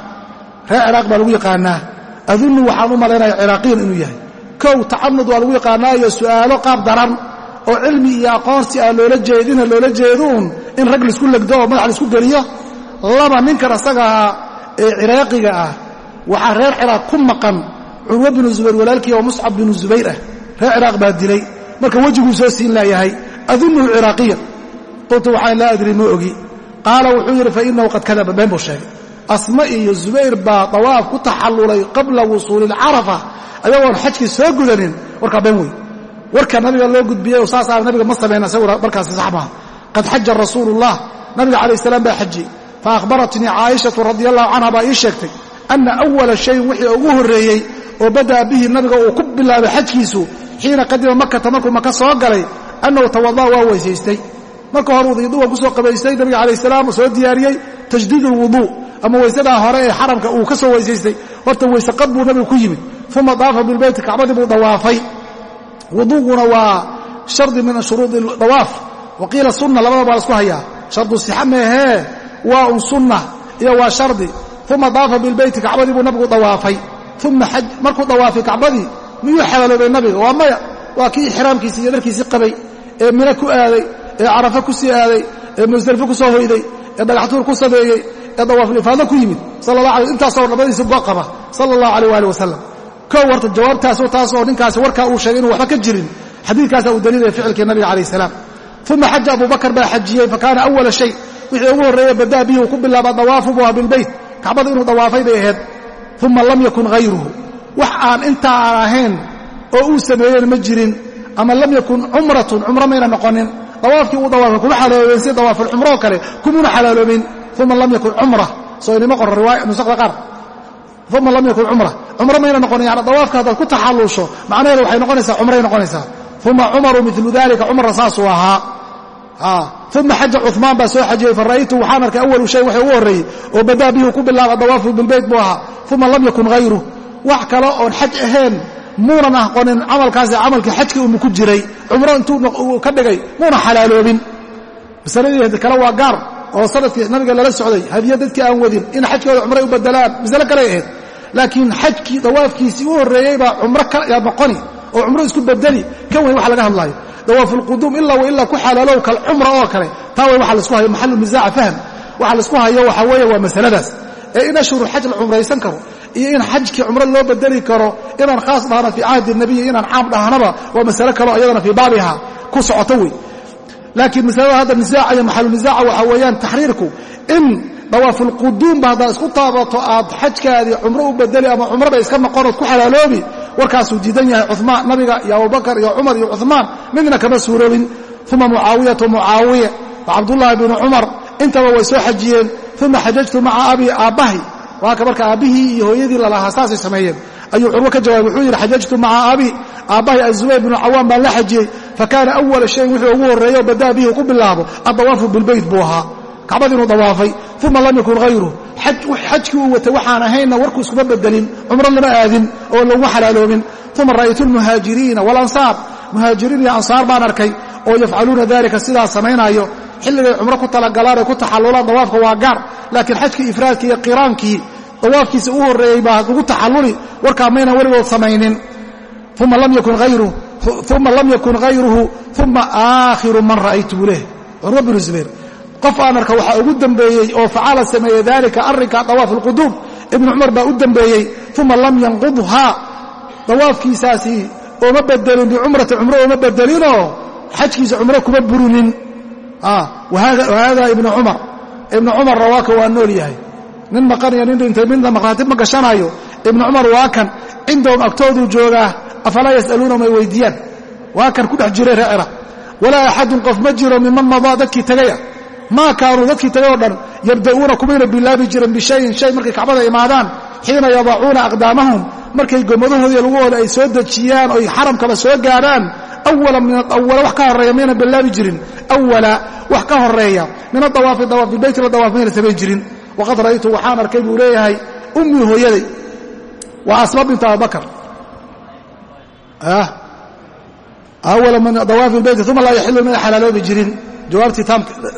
reer lagu yaqaanaa adunnu waxaan u malaynaya ciraaqiyan inuu yahay. Kow tacanud waa lagu yaqaanaayo su'aalo qaab daran oo cilmi iyo aqoonsi aan loola jeedina loola jeeduun in rag la isku legdo oo madax la isku geliyo. Laba ninkan asagaha ee ciraaqiga ah waxaa reer ciraaq ku maqan curwo binu zubayr walaalkii oo muscab binu zubayr ah. Reer ciraaq baa dilay. Marka wejiguu soo siin laayahay adunnuhu ciraaqiyan qultu waxaan laa adri ma ogi. Qaala wuxuu yidhi fa inahu qad kadaba. Been buu sheegay asma iyo zubayr baa dawaaf ku taxallulay qabla wusuuli ilcarafa ayagoon xajkii soo gudanin warkaa been wey warka nabiga loo gudbiyey saasaa nabiga ma samayn isaguna markaasi sax qad xaja rasuulullah nabiga calayh salaam baa xajiyey. Fa akhbaratnii caaishatu radi allahu canha baa ii sheegtay ana awala shayin wixii ugu horreeyey oo bada'a bihi nabiga uu ku bilaabay xajkiisu xiina qadima makata markuu maka soo galay annahu tawada'a waa weysaystay. Marka hore wuduudu waa ku qabaystay nabiga calayh salaam soo diyaariyey tajdiid ama weysadaa hore ee xaramka uu ka soo weysaystay horta weysaqad buu nabigu ku yimid. Uma daafa bilbeyti kacbadii buu dawaafay wuduuguna waa shardi min shuruudi dawaaf wa qiila sunna labada baa lasku hayaa. Shardu sixa meehee waa un sunna iyo waa shardi. Uma daafa bilbeyti kacbadii buu nabigu dawaafay uma markuu dawaafay kacbadii miyuu xalaaloobay nabiga? Waa maya. Waa kii ixraamkiisii iyo dharkiisii qabay ee mino ku aaday ee carafa ku sii aaday ee musdelifo ku soo hoyday ee dhagaxtuur ku sameeyey ee dawaafulifaado ku yimid. Intaasoo labadiisi go qaba sala allahu alayh waali wasalam kow horta jawaabtaasu taasoo ninkaasi warkaa uu sheegay inuu waxba ka jirin. Xadiidkaasaa uu daliilaya ficilkii nabiga calayh salaam. Uma xaja abubakar baa xajiyey fa awala shay. Wixii ugu horreeye badaa bihi uu ku bilaaba dawaafu buu aha bilbeyt kacbada inuu dawaafay bay ahayd. Uma lam yakun hayruhu wax aan intaa aan ahayn oo uu sameeyeen ma jirin ama lam yakun cumratun cumro mayna noqonin. Dawaafkii uu dawaafay kuma xalaaloobeen si dawaafulcumro oo kale kumuna xalaaloobin uma lam yakun cumra soo inima qoran riwaaya nusakda qaar uma lam yakun cumra cumro mayna noqonin yani dawaafka haddaad ku taxalluusho macnaheedu waxay noqonaysaa cumray noqonaysaa uma cumaru milu dalika cumarna saasuu ahaa uma xaja cumaan baa soo xajiyey fara'aytu waxaan arkay awalu shay waxay ugu horreeyey oo badaa bihi ku bilaaba dawaafu bilbeyt buu ahaa uma lam yakun hayru wax kale oon xaj ahayn muunan aqonin camalkaasi camalkii xajka umu ku jiray cumro intuu ka dhigay muuna xalaaloobin masaladii kale waa gaar oo sannadkii nabiga lala socday. Hadiya dadkii aan wadin in xajkooda cumray u bedelaan masale kaley ahayd. Laakiin xajkii dawaafkiisii u horreeyey baa cumro yaa noqoni oo cumro isku bedeli kan wey waxa laga hadlaayo. Dawaafulquduum ilaa wa ilaa ku xalaalow kal cumra oo kale. Taa way waxa la isku hayo maxalu nisaaca fahm. Waxa la isku hayo waxa weeye waa masaladaas. Ee in ashhuru xaj la cumraysan karo iyo in xajkii cumro loo bedeli karo inaan khaas dhahno fii cahdi nabiyi inaan caam dhahnaba waa masale kaleo iyadana fii baabiha ku socoto wey laakiin masalada hadda nisaaca iyo maxalu nisaaca waxaa weeyaan taxriirku in dawaafulquduumba haddaad isku taabato aad xajkaadii cumro u bedeli ama cumraba iska noqonood ku xalaaloobi warkaasuu diidan yahay cumaan nabiga iyo abubakar iyo cumar iyo cumaan midna kama suuroobin uma mucaawiyatu mucaawiya wa cabdullaahi bnu cumar intaba way soo xajiyeen. Uma xajajtu maca abi aabbahay waaka marka aabbihii iyo hooyadii lalahaa saasay sameeyeen. Ayuu curwo ka jawaabay wuxuu yidhi xajajtu maca abi aabbahay azubayr bnu cawaan baan la xajiyey fa kaana awala shayin wuxuu ugu horreeyo badaa bihi ku bilaabo addawaafu bilbeyt buu ahaa kacbad inuu dawaafay uma lam yakun hayruh xajkii uu watay waxaan ahaynna warkuu iskuma bedelin cumro lama aadin oo laguma xalaaloobin uma ra'aytu lmuhaajiriina walansaar muhaajiriin iyo ansaar baan arkay oo yafcaluuna dalika sidaa samaynaayo xilligay cumro ku talagalaan ee ku taxallulaan dawaafka waa gaar laakiin xajkii ifraadkii iyo qiraankii dawaafkiisa u horreeyey baa lagu taxalluli warkaa maynan weligood samaynin uma lam yakun hayruhu uma aakhiru man ra'aytu buu leh curwa binu zubayr qof aan arka waxaa ugu dembeeyey oo facala sameeyey dalika arrinka dawaaf alquduum ibnu cumar baa u dembeeyey uma lam yanqudhaa dawaafkiisaasi ooma bedelin bicumrati cumro ooma bedelinoo xajkiisa cumro kuma burinin wahada ibnu cumar ibnu cumar rawaaka waa nool yahay nin maqan iyo nin dhintay midna maqnaatib ma gashanayo ibnu cumar waa kan cindoom agtooduu joogaa afalaa yas'aluuna may weydiiyaan? Waa kan ku dhex jiray reer ciraaq walaa axadun qof ma jiro miman madaa dadkii tegaya maa kaanuu dadkii tagay oo dhan yabda'uuna kumayna bilaabi jiren bishayin shay markay kacbada imaadaan xiina yadacuuna aqdaamahum markay gommadahoodii lagahooda ay soo dejiyaan oy xaramkaba soo gaadhaan awala wax ka horreeya mayna billaabi jirin. Awala wax ka horreeya min adawaafi dawaaf bilbeyti la dawaaf mayna samayn jirin. Waqad ra'aytu waxaan arkay buu leeyahay ummii hooyaday waa asma bintu abubakar awala min dawaafi lbeyti uma laa yaxilu mayna xalaaloobi jirin jawaabtii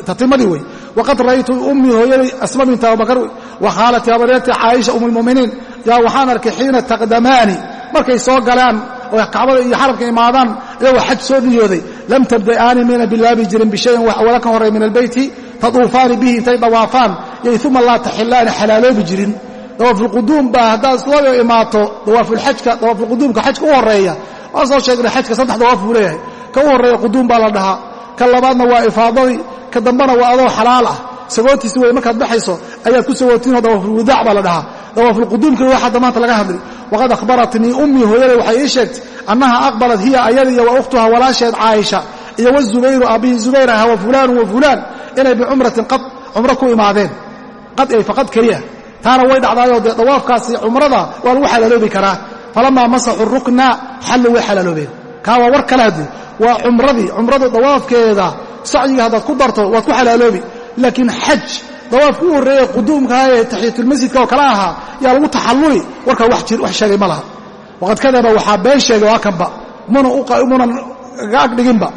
tatimadii wey waqad ra'aytu ummii hooyaday asma binta abubakar wa khaalati habaryarti caaisha um lmuminiin yaa waxaan arkay xiina taqdamaani markay soo galaan oo kacbada iyo xaramka imaadaan iyagoo xaj soo niyooday lam tabda'aani mayna bilaabi jirin bishayin wax wala ka horey min albeyti taduufaani bihi intay dawaafaan yay uma laa taxilaani xalaaloobi jirin dawaafulquduum baa haddaad islaba imaato dawaafulxajka dawaafulquduumka xajka u horreeya waan soo sheegnay xajka saddex dawaaf buu leeyahay. Ka u horreeya quduum baa la dhahaa. Ka labaadna waa ifaadadii ka dambana waa adoo xalaal ah. Sagootiisi wey markaad baxayso ayaad ku sagootinoo dawaafulwadaac baa la dhahaa. Dawaafulquduumka waxaa damaanta laga hadlay waqad akhbaratnii ummii hooyaday waxay ii sheegtay annaha aqbalat hiya ayadiiyo wa ukhtuha walaasheed caaisha iyo wazubayru aabihii zubayr aha wa fulaanu wa fulaan inay bicumratin qad cumro ku imaadeen. Qad ay faqad keliya taana way dhacdaayoo dawaafkaasi cumrada waa lagu xalaaloobi karaa. Falamaa masaxuu rukna xallu way xalaaloobeen kaa waa war kale haddii. Waa cumradii cumrada dawaafkeeda sacyiga haddaad ku darto waad ku xalaaloobi. Laakiin xaj dawaafka u horreeye quduumkaha ee taxiyatulmasjidka oo kale ahaa yaa lagu taxalluli. Warkaa wax sheegay ma laha. Waqad kadaba waxaa been sheegay waa kanba. Munan ga agdhiginba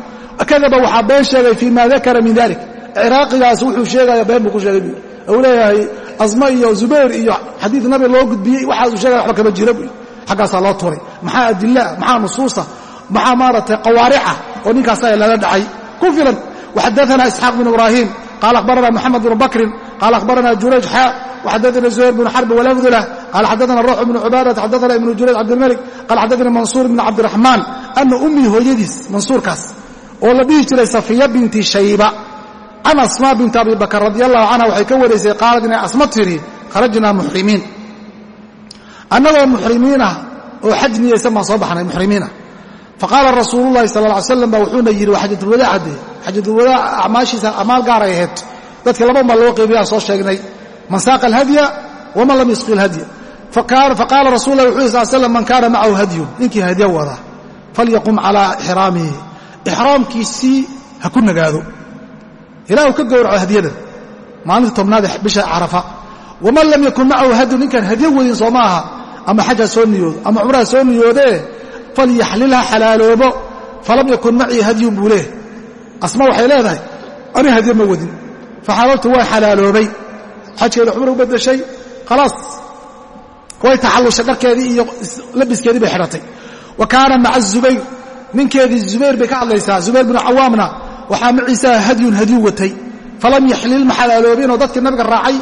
kadaba waxaa been sheegay fii ma dakara min dalik. Ciraaqigaas wuxuu sheegaya been buu ku sheegay u leeyahay asma iyo zubayr iyo xadiid nabi loo gudbiyey waxaasuu sheegaya waxba kama jira buy xaggaasaa loo turay maxaa adilaa maxaa nusuusa maxaa maaragtay qawaarica oo ninkaasa lala dhacay? Ku filan. Waxadaana isxaaq bn ibraahim qaala akhbarana moxamed bnu bakrin qaala akhbarana jurayj xaa waxadaana zuhayr bnu xarbi walafdu lah qaala xadaana rawx bnu cubaadat xadaana ibnu jurayj cabdilmalik qaala xadaana mansuur bn cabdiraxmaan ana ummii hooyadiis mansuurkaas oo la dhihi jiray safiya binti shayba can asmaa binti abi bakr radi allahu canha waxay ka waraysay qaalad inay asma tiri kharajnaa muxrimiin annagoo muxrimiinah oo xaj niyaysan baan soo baxnay muxrimiinah faqaala rasuulu llahi sala ly slam ba wuxuuna yidhi waa xajatulwadaac haddee xajatulwadaac acmaashiisa amaal gaaray ahayd. Dadka laba baa loo qeybiyaa soo sheegnay. Man saaqa alhadya waman lam yusqi alhadya. Faqaala rasul lah wuxu yhi sal man kaana macahu hadyun ninkii hadya wada falyaqum calaa ixraamihi. Ixraamkiisii ha ku nagaado ilaa uu ka gowraco hadyadan maalinta tobnaade bisha carafa. Waman lam yakun macahu hadyun ninkaan hadyo wadin soo ma aha ama xaj ha soo niyoodo ama cumra ha soo niyoodee falyaxlilha xalaaloobo. Falam yakun macii hadyun buu leeh asma waxay leedahay ani hadyo ma wadin faxalaltu waa xalaaloobay. Xajkeeda cumra u beddeshay khalaas way taxallushay dharkeedii iyo labiskeedii bay xidhatay wa kaana maca zubayr ninkeedii zubayr bay ka hadlaysaa zubayr binu cawaamna waxaa maciisaha hadyun hadyu watay. Falam yaxlil ma xalaaloobinoo dadkii nabiga raacay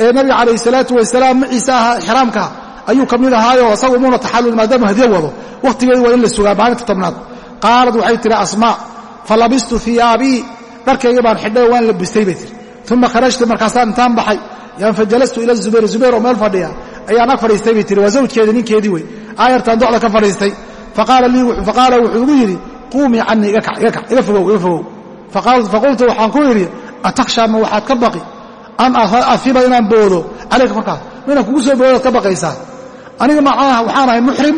ee nabiga calayh salaatu wasalaam maciisa ahaa ixraamka. Ayuu ka mid ahaayo asagu muuna taxallul maadaamuu hadyo wado. Wakhtigeedi waa in la sugaa maalinta tobnaad. Qaalad waxay tihi asmaa falabistu iyaabii dharkaygii baan xidhay waan labistay bay tihi uma kharajtu markaasaan intaan baxay. Fajalastu ila zubayr zubayr oo meel fadhiya. Ayaan ag fadhiistay bay tihi waa zawjkeedii ninkeedii wey. Aayartaan docda ka fadhiistay. Faqaala wuxuu igu yidhi quumii canii iga fogow faqultu waxaan ku yidhi atakhshaa ma waxaad ka baqi an afiba inaan boodo calayka markaas ma inaan kugu soo boodoad ka baqaysaa aniga macnaha waxaan ahay muxrim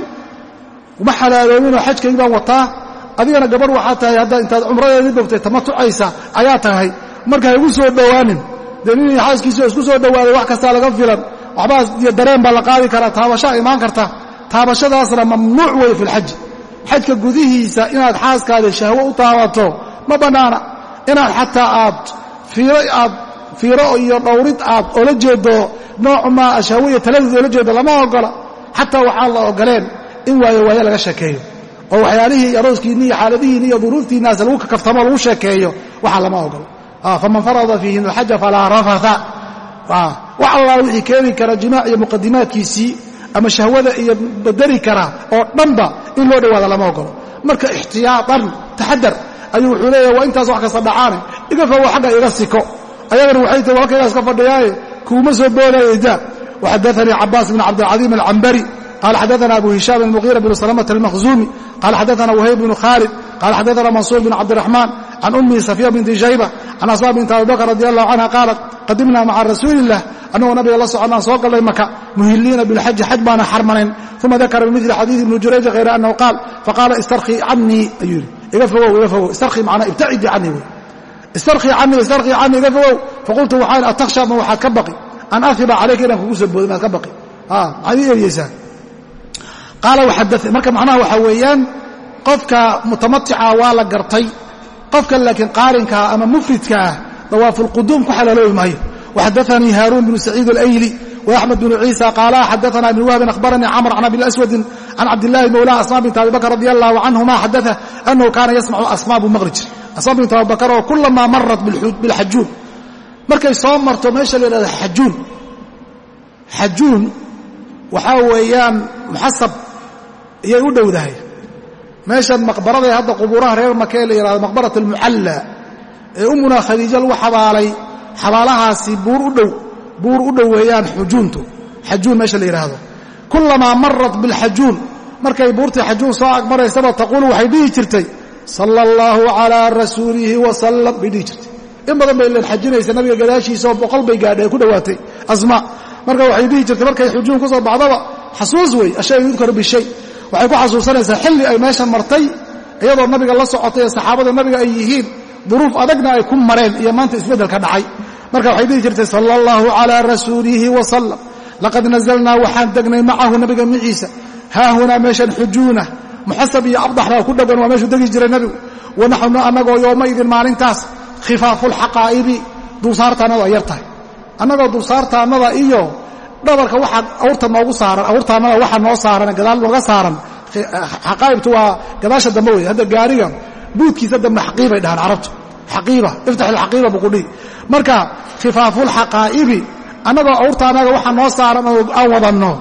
uma xalaaloobinoo xajkaygii baan wataa adigana gabarh waxaa tahay hadda intaad cumradeedii bogtay tamatucaysa ayaa tahay marka ha igu soo dhowaanin dee nin isku soo dhowaaday wax kastaa laga filan waxbaa iyo dareen baa la qaadi karaa taabashaa imaan karta taabashadaasna mamnuuc weeye fi lxaji xajka gudihiisa inaad xaaskaada shahwo u taabato ma bannaana inaad xataa aad aad fiiro iyo dhowrid aad oola jeedo noocmaa shahwo iyo taladud oola jeedo lama ogola. Xataa waxaan la ogoleen in waayo waayo laga sheekeeyo. Oo waxyaalihii arooskiinni iyo xaaladihiinni iyo duruuftiinnaas lagu kaftamo lagu sheekeeyo waxaa lama ogolo faman farada fiihin alxaja falaa rafatha. Wax allaala wixii keeni kara jimaac iyo muqadimaadkiisii ama shahwada iyo badari kara oo dhanba in loo dhowaada lama ogolo marka ixtiyaatan taxadar ayuu wuxuu leeyahay waa intaas wax kasta dhacaane iga fogo xagga iga siko. Ayagana waxay tahi halkaygaa iska fadhiyaaye kuuma soo boodaayo daa waxadaanii cabaas bn cabdilcadiim alcambari qala xadaana abu hishaam almugiira bn salamة almakhzumi qala xadaana wahayb bn khaalid qala xadaana mansuur bn cabdiraxmaan can ummihi safiya binti shayba can asma binti abi radi allahu canha qaalat qadimna maca rasuuli annagoo nabiga la soconnaan soo galnay maka muhiliina bilxaji xaj baana xarmanayn. Uma dakara bimili xadiidi ibni jurayj hayra annahu qaal faqaala istarkhii canii ayuu yidhi iga fogow iga fogow. Istarkhi macnaa ibtacidii canii wey istarkhi canii istarkhi canii iga fogow. Faqultu waxaan atakhsha ma waxaad ka baqi? An ahiba calayka inaan kugu soo boodo maad ka baqi. Maxaad ii eryeysaa qaala waxaddaa marka macnaha waxaa weeyaan qofka mutamatica waa la gartay. Qofka laakiin qaarinkaa ah ama mufridkaah dawaafulquduum ku xalaaloobi maayo. Waxadaanii haaruun bnu saciid alayli waxmed bnu ciisa qaala xadaana ibn wahbin ahbaranii camr can abin aswadi can cabdilahi mawlaa asma bint abi bakr radi allahu canhuma xadaa anahu kaana yasmacu asmaa buu maqli jiray asmaa bint abubakar oo kulamaa marat bilxajuun markay soo marto meesha la yidhahdo xajuun xajuun waxaa weeyaan muxasab ayay u dhowdahay. Meeshan maqbaraday hadda qubuuraha reer makee la yidhahdo maqbarat almucalla ee ummuna khadiija lagu xabaalay. Xabaalahaasi buur u dhow buur u dhow weeyaan xujuuntu. Xajuun meesha la markay buurtii xajuun soo agmaraysaba taquulu waxay dhihi jirtay sala allahu calaa rasuulihi wasalam bay dhihi jirtay. In badan bay leen xajinaysa nabiga gadaashiisa boqol bay gaadhay ku dhowaatay asmaa marka waxay dhihi jirtay markay xujuun ku soo baxdaba xasuus wey ashay yudkaru bishay waxay ku xasuusanaysaa xilli ay meeshan martay iyadoo nabiga la socotay ee saxaabada nabiga ay yihiin duruuf adagna ay ku mareen iyo maanta isbeddelka dhacay. Marka waxay dhihi jirtay sala allahu calaa rasuulihi wasalam laqad nazalnaa waxaan degnay macahu nabiga miciisa haahunaa meeshan xujuuna muxasab iyo abdax baa ku dhogan waa meeshuu degi jiray nabigu wanaxnu annagoo yowmaidin maalintaas khifaafulxaqaa'ibi dulsaartaannada ay yar tahay. Annagoo dulsaartaannada iyo dhabarka waxaa awrta noogu saaran awrtaannada waxa noo saaran gadaal nooga saaran xaqaa'ibtu waa gadaasha dambe wey hadda gaariga buudkiisa dambe xaqiibay dhahaan carabtu. Xaqiiba iftax ilxaqiiba buu ku dhihi. Marka khifaafulxaqaa'ibi annagoo awrta annaga waxa noo saaran aan wadanno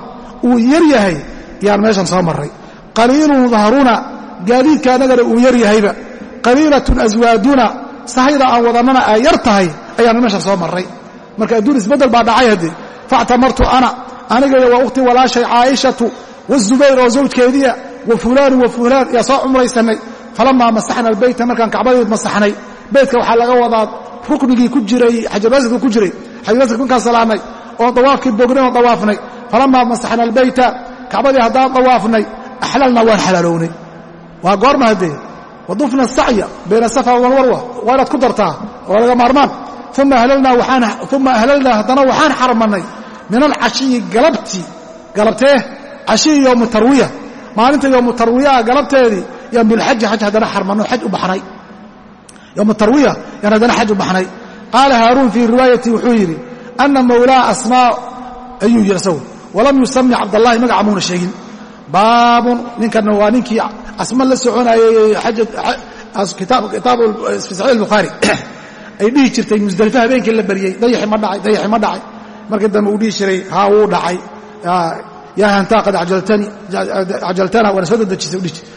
uu yar yahay yaan meeshan soo marray. Qaliilun dahruna gaadiidka annagana uu yar yahayba. Qaliilatun aswaaduna sahayda aan wadannana ay yar tahay ayaan meeshan soo marray. Marka adduun isbeddel baa dhacay haddee faactamartu ana anigaya waa ukhtii walaashay caaishatu wazubayr oo zawjkeediia wa fulaanu wa fulaan yaa soo cumraysanay. Falamaa masaxna albeyta markaan kacbadeed masaxnay. Beytka waxaa laga wadaa ruknigii ku jiray xajarmasjidka ku jiray. Xajarmasjidka markaan salaamnay oo dawaafkii bognay oo dawaafnay. Falamaa masaxna albeyta kacbadii haddaan dawaafnay axlalna waan xalaalownay waa goorma haddee? Wadufna sacya bayna safa walmarwa waa inaad ku dartaa waa laga maarmaan. Uma ahlalnaa haddana waxaan xarmannay min alcashiyi galabtii galabtee cashiyi yowmu tarwiya. Maalinta yowmu tarwiyaa galabteedii yaan bilxaji xaj haddana xarmanno xaj u baxnay. Yowmu tarwiya yaan haddana xaj u baxnay. Qaala haaruun fii riwaayati wuxuu yidhi ana mawlaa asmaa ayuu yidhi isagu walam yusami cabdallahi magaca muuna sheegin. Baabun ninkanna waa ninkii asma la soconayey bukhaari [clears throat] ay dhihi jirtay musdalife habeenkii la baryey dayaxi ma dhacay dayaxi ma dhacay. Markii dambe uu dhihi jiray haa wuu dhacay. Yaa hantaa qad cajaltana waana soo dadejisay udhihi jiray.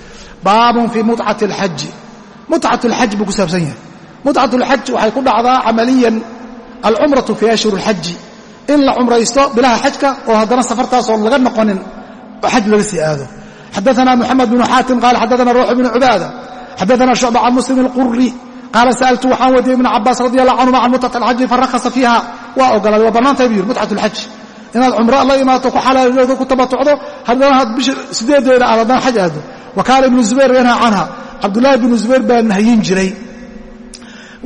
Baabun fii mucati alxaji mucat alxaj buu ku saabsan yahay. Mucat alxaj waxay ku dhacdaa camaliyan alcumratu fii ashhur alxaji in la cumraysto bilaha xajka oo haddana safartaasoo laga noqonin oo xaj laga sii aado. Xadaana moxamed bnu xaatim qaala xadaana ruux bnu cubaada. Xadaana shucba can muslim alquri qaala sa'altu waxaan weydiiyey ibna cabaas radi allah canhuma can mutcat alxaji farakasa fiiha waa ogolaaday waa bannaantahay buu yidhi mutcat alxaj inaad cumro la imaato ku xalaaloodo ku tabatucdo haddana had bisha sideedeeda aad haddana xaj aado. Wa kaana ibnu zubayr yanhaa canha. Cabdullaahi ibnu zubayr baa nahayin jiray.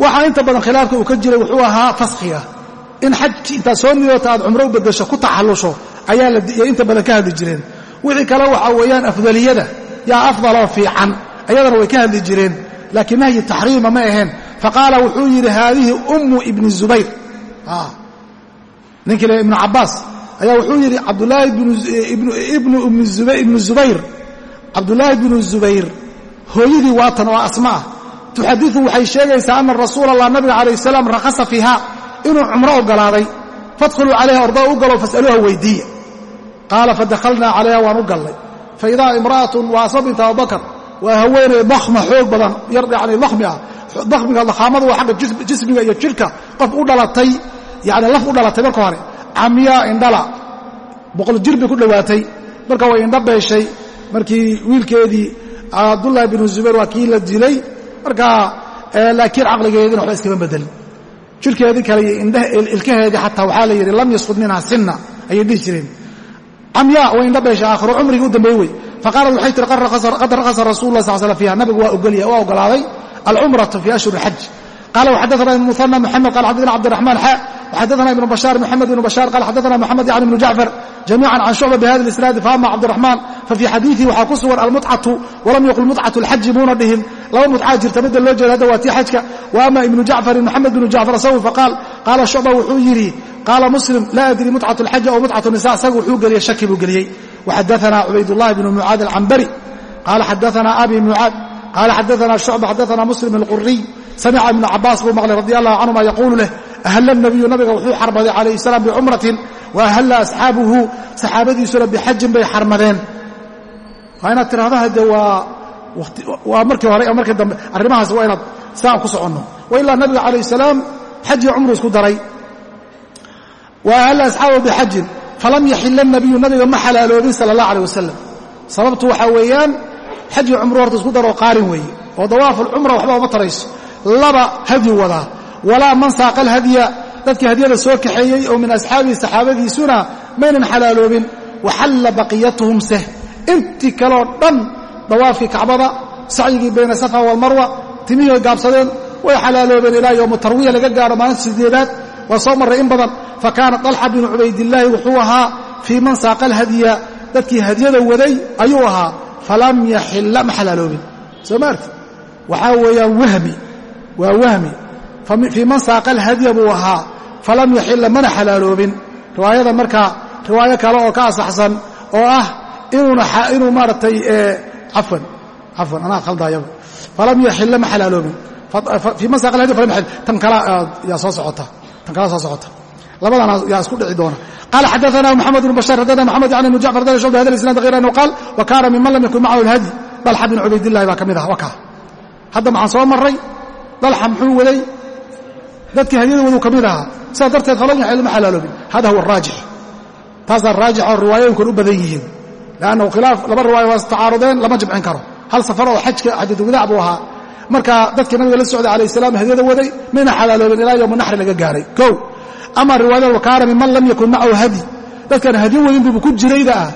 Waxaa inta badan khilaafka uu ka jiray wuxuu ahaa faskhiga in xaj intaad soo niyoota aad cumro u beddesho ku taxallusho ayaa inta badan ka hadli jireen. Wixii kale waxaa weeyaan afdaliyada yaa afdaloo fiican ayadana way ka hadli jireen. Laakiin nahyi taxriima ma aheen. Faqaala wuxuu yidhi haadihi ummu ibni zubayr. Ninkii le ibnu cabbaas ayaa wuxuu yidhi cabdulaahi ibnu zubayr. Cabdulaahi bnu zubayr hooyadii waatan oo asma ah tuxadiu waxay sheegaysaa ana rasuula allah nabiga calayh salaam rakhasa fiiha inuu cumro ogolaaday fadkhuluu calayha ordaa u galo fasaluuha weydiiya. Qaala fadakhalnaa calayha waan u gallay faidaa imra'atun waa asma binta abubakar waa haweeney dakhma xoog badan yar yani dakhmi ah. Dakhmiga dakhaamadu waa xagga jismiga iyo jidhka qof u dhalatay yani laf u dhalatay marka hore. Camyaa indhala boqol jir bay ku dhowaatay marka way indha beeshay markii wiilkeedii cabdullaahi binu zubayr waa kii la dilay. Markaa laakiin caqligeediina waxba iskama bedelin jirkeedii kale iyo ilkaheedii xataa waxaa la yidhi lam yasqud minha sinna ayay dhihi jireen. Camyaa way indha beeshay aakhiro cumrigii u dambeeye wey. Faqaalat waxay tihi qad rakhasa rasul lah sal slam fiiha nabigu waa ogolaaday alcumratu fi ashhur xaj qala xadana ibn muana mxamed qala xadana abdiamaan xadana ibn bashaar mxamed ibn bashaar qala xadana mxamed yani ibnu jacfar jamiica can shucba bihada isnaadi faama cabdiraxmaan fafi xadiiihi waxaa ku sugan almucatu walam yuql mucatu lxaji muuna dhihin laba mutcaa jirta midda loo jeeda hadda waa tii xajka wa ama ibnu jacfarin maxamed ibnu jacfar asawi faqaal qaala shucba wuxuu yidhi qaala muslim laa adri mutcatu lxaji ow mutcatu nisa isaga wuxuu geliyey shaki buu geliyey waxadaana cubaydullahi bnu mucaad alcambari qala xadaana abi mucaad qala xadaana shucba xadaana muslim alquriy samica ibnu cabaas buu maqlay radi allahu canhuma yaquulu leh ahalla nabiyu nabiga wuxuu xarmaday calayhi salaam bicumratin wa ahalla asxaabuhu saxaabadiisuna bixajin bay xarmadeen waa inaad tidhahdo hade waa markii hore o markii dambe arrimahaas waa inaad saan ku soconno wa ilaa nabiga calayh salaam xaj iyo cumru isku daray wa ahalla asxaabuhu bixajin falam yaxila nabiyu nabiga ma xalaaloobin sala allah aleh wasalam sababtu waxaa weeyaan xaj iyo cumru horta isku daroo qaarin laba hadyi wadaa walaa man saaqa alhadya dadkii hadyada soo kaxeeyey oo min asxaabihi saxaabadiisuna maynan xalaaloobin. Waxalla baqiyatuhum seh. Intii kaleo dhan dawaafkii kacbada sacyigii bayna safa walmarwa timihii ay gaabsadeen way xalaaloobeen ilaa yowmu tarwiya laga gaadho maalinta sideedaad waa soo marray in badan. Fa kaana طalxa binu cubaydillaahi wuxuu ahaa fii man saaqa alhadya dadkii hadyada waday ayuu ahaa. Falam yaxilla ma xalaaloobin. Soo ma waxaa weeyaan wahmi waa wahmi. Fii man saaqa alhadya buu ahaa. Falam yaxila mana xalaaloobin. Riwaayada markaa riwaayo kale oo ka asaxsan oo ah inuu maaragtay cafwan cafwan anaa khaldayaba falam yaxila ma xalaaloobin. Fii man saaqa alhadya falam yaxil tan kala ah, yaa soo socota. Tan kala soo socota. Labadana yaa isku dhici doona. Qaala xadaana moxamed bn bashaar xadaana moxamed yani bnu dana shub hada isnaad hayr anhu qaal wa kaana miman lam yakun macahu alhadyi balxa bin cubaydillahi baa ka mid ah wakaa hadda maxaan soo maray dalxa muxuu waday dadkii hadyada waduu ka mid ahaa sidaa darteed falan yaxil ma xalaaloobin hada huwa araajix taasaa raajix oo riwaayooyinkan u badan yihiin lannahu khilaaf laba riwaaya waa istacaarudeen lama jimcin karo hal safar oo xajka xajatulwadaac buu ahaa marka dadkii nabiga la socday alayh salaam hadyada waday mayna xalaaloobin ilaa yowma naxri laga gaaray kow ama riwaayada wakaana miman lam yakun macahu hadi dadkan hadyo wadin buuba ku jirayda ah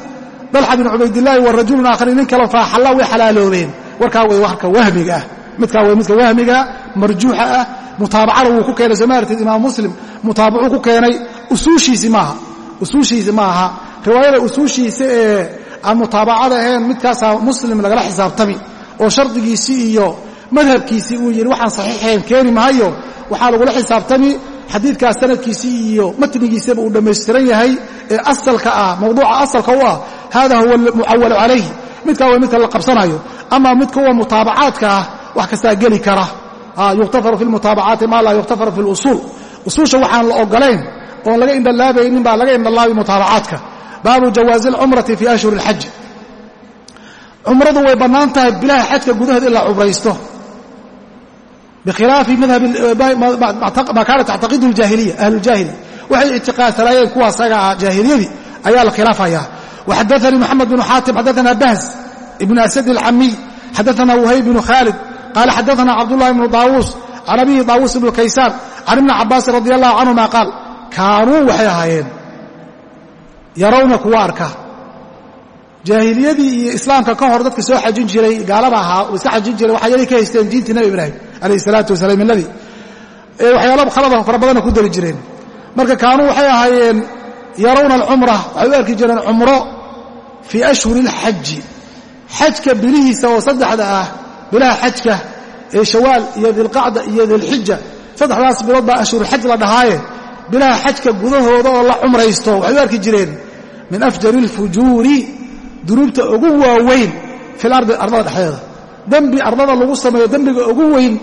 dalxa bin cubaydillaahi wa rajulun aakhari nin kaleo faaxalla way xalaaloobeen warkaa way warka wahmiga ah midkaa way midka wahmiga marjuuxa ah mutaabacana wuu ku keenay soo maartid imaam muslim mutaabacuu ku keenay usuushiisi maaha usuushiisi ma aha. Riwaayada usuushiisa ee aan mutaabacada ahayn midkaasaa muslim lagala xisaabtami oo shardigiisii iyo madhabkiisii uu yidhi waxaan saxiixayn keeni maayo waxaa lagula xisaabtami xadiidkaas sanadkiisii iyo matnigiisaba uu dhammaystiran yahay ee asalka ah mawduuca asalka u ah hada huwa almucawalu calayh midkaa waa midka la qabsanayo ama midka uwa mutaabacaadka ah wax kastaa geli kara. Yukhtafaru fi lmutaabacaati maa laa yukhtafaru fi lusuul usuusha waxaan la ogolayn oon laga indhalaabaynin baa laga indhalaabi mutaabacaadka. Baabu jawaazi alcumrati fii ashhuri اlxaj cumradu way bannaan tahay bilaha xajka gudaheed in la cumraysto. Bikhilaafi ma kaana tactaqidu اjaahiliya ahlujaahiliya waxay ictiqaadsanaayeen kuwaas aga ah jaahiliyadii. Ayaa la khilaafayaa waxadaanii moxamed bnu xaatim xadaana bahz ibnu asad alcamiy xadaana whayb bnu khaalid qaala xadaana cabdullahi bnu daawuus can abihi daawuus ibnu kaysaan can ibni cabaasin radi allahu canhuma qaal kaanuu waxay ahaayeen yarawna kuwa arka jaahiliyadii iyo islaamka ka hor dadka soo xajin jiray gaalada ahaa iska xajin jiray waxaa yalay ka haysteen diintii nabi ibraahim calayh isalaatu wasalaam miladii waxyaala khalada fara badanna ku dari jireen. Marka kaanuu waxay ahaayeen yarawna alcumra waxay u arki jireen cumro fii ashhuri اlxaji xajka bilihiisa oo saddexda ah bilaha xajka ee shawaal iyo dilqacda iyo dilxija. Saddexdaas bilood baa ashhurulxaj la dhahaaye. Bilaha xajka gudahooda oo la cumraysto waxay u arki jireen min afjari اlfujuuri dunuubta ugu waaweyn fi lardi ardada dhexdeeda. Dembi ardada lagu sameeyo dembiga ugu weyn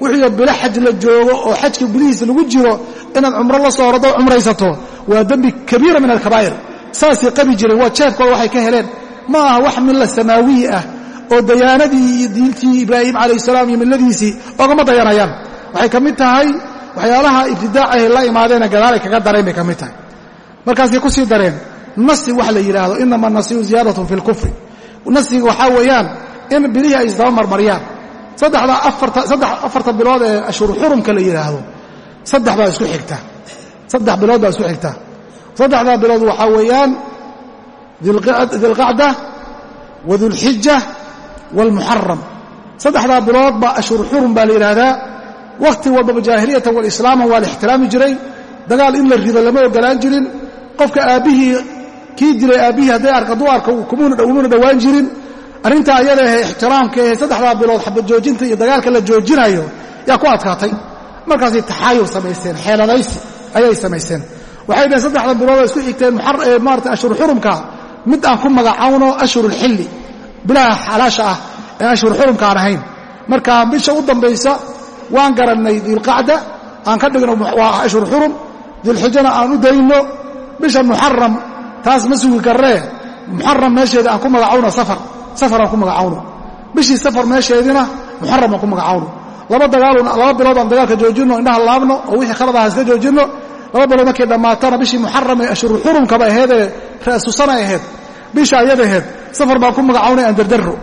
wixii bilo xaj la joogo oo xajka gudihiisa lagu jiro inaad cumro la soo orado cumraysato waa dembi kabiira min alkabaa'ir saasay qabi jireen waa jeefkooda waxay ka heleen ma aha wax milla samaawiyi ah oo dayaanadii iyo diintii ibraahim calayh salaam iyo milladiisii ogama dayanayaan. Waxay ka mid tahay waxyaalaha ibtidaacahay la imaadeena gadaalay kaga dareen bay ka mid tahay. Markaasay ku dareen nasi wax la yidhaahdo inama nasiyu ziyaadatun fi lkufri nasiga waxaa weeyaan in bilihii ay isdaba marmariyaan. Saddexda afarta bilood ee ashhur xurumka la yidhaahdo saddex baa isku xigta. Saddex bilood baa isku xigta. Saddexdaa bilood waxaa weeyaan dilqacda wa dulxija waalmuxaram saddexdaa bilood baa ashhur xurum baa la yidhaahdaa wakhti walbaba jaahiliyatan walislaaman waa la ixtiraami jiray dagaal in la rido lama ogolaan jirin qofka aabbihii kii dilay aabbihii hadday hadduu arko kumuna dhowaan jirin arrintaa ayada ahe ixtiraamka ahe saddexdaa bilood xabad joojinta iyo dagaalka la joojinayo yaa ku adkaatay markaasay taxaayur samaysteen xeeladaysi ayay samaysteen waxay dhaheen saddexda bilood isku xigteen maarata ashhur xurumka mid aan ku magacawno ashhurulxilli bilaha xalaasha ah ee ashhur xurumka aan ahayn. Marka bisha u dambaysa waan garannay dilqacda aan ka dhigno waa ashhur dilxijana aan u dayno bisha muxaram taas ma sugi karree muxaram meesheeda aan ku magacawno safar safar aan ku magacawno bishii safar meesheedina muxaram aan ku magacawno laba dagaalun laba bilood aan dagaalka joojinno indhaha laabno oo wixii khalad aha iska joojinno. Laba bilood markay dhammaatana bishii muxaram ee ashhuru xurumkaba aheedee ra'su sana ahayd bisha ayada ahayd safar baan ku magacawnay aan dardarro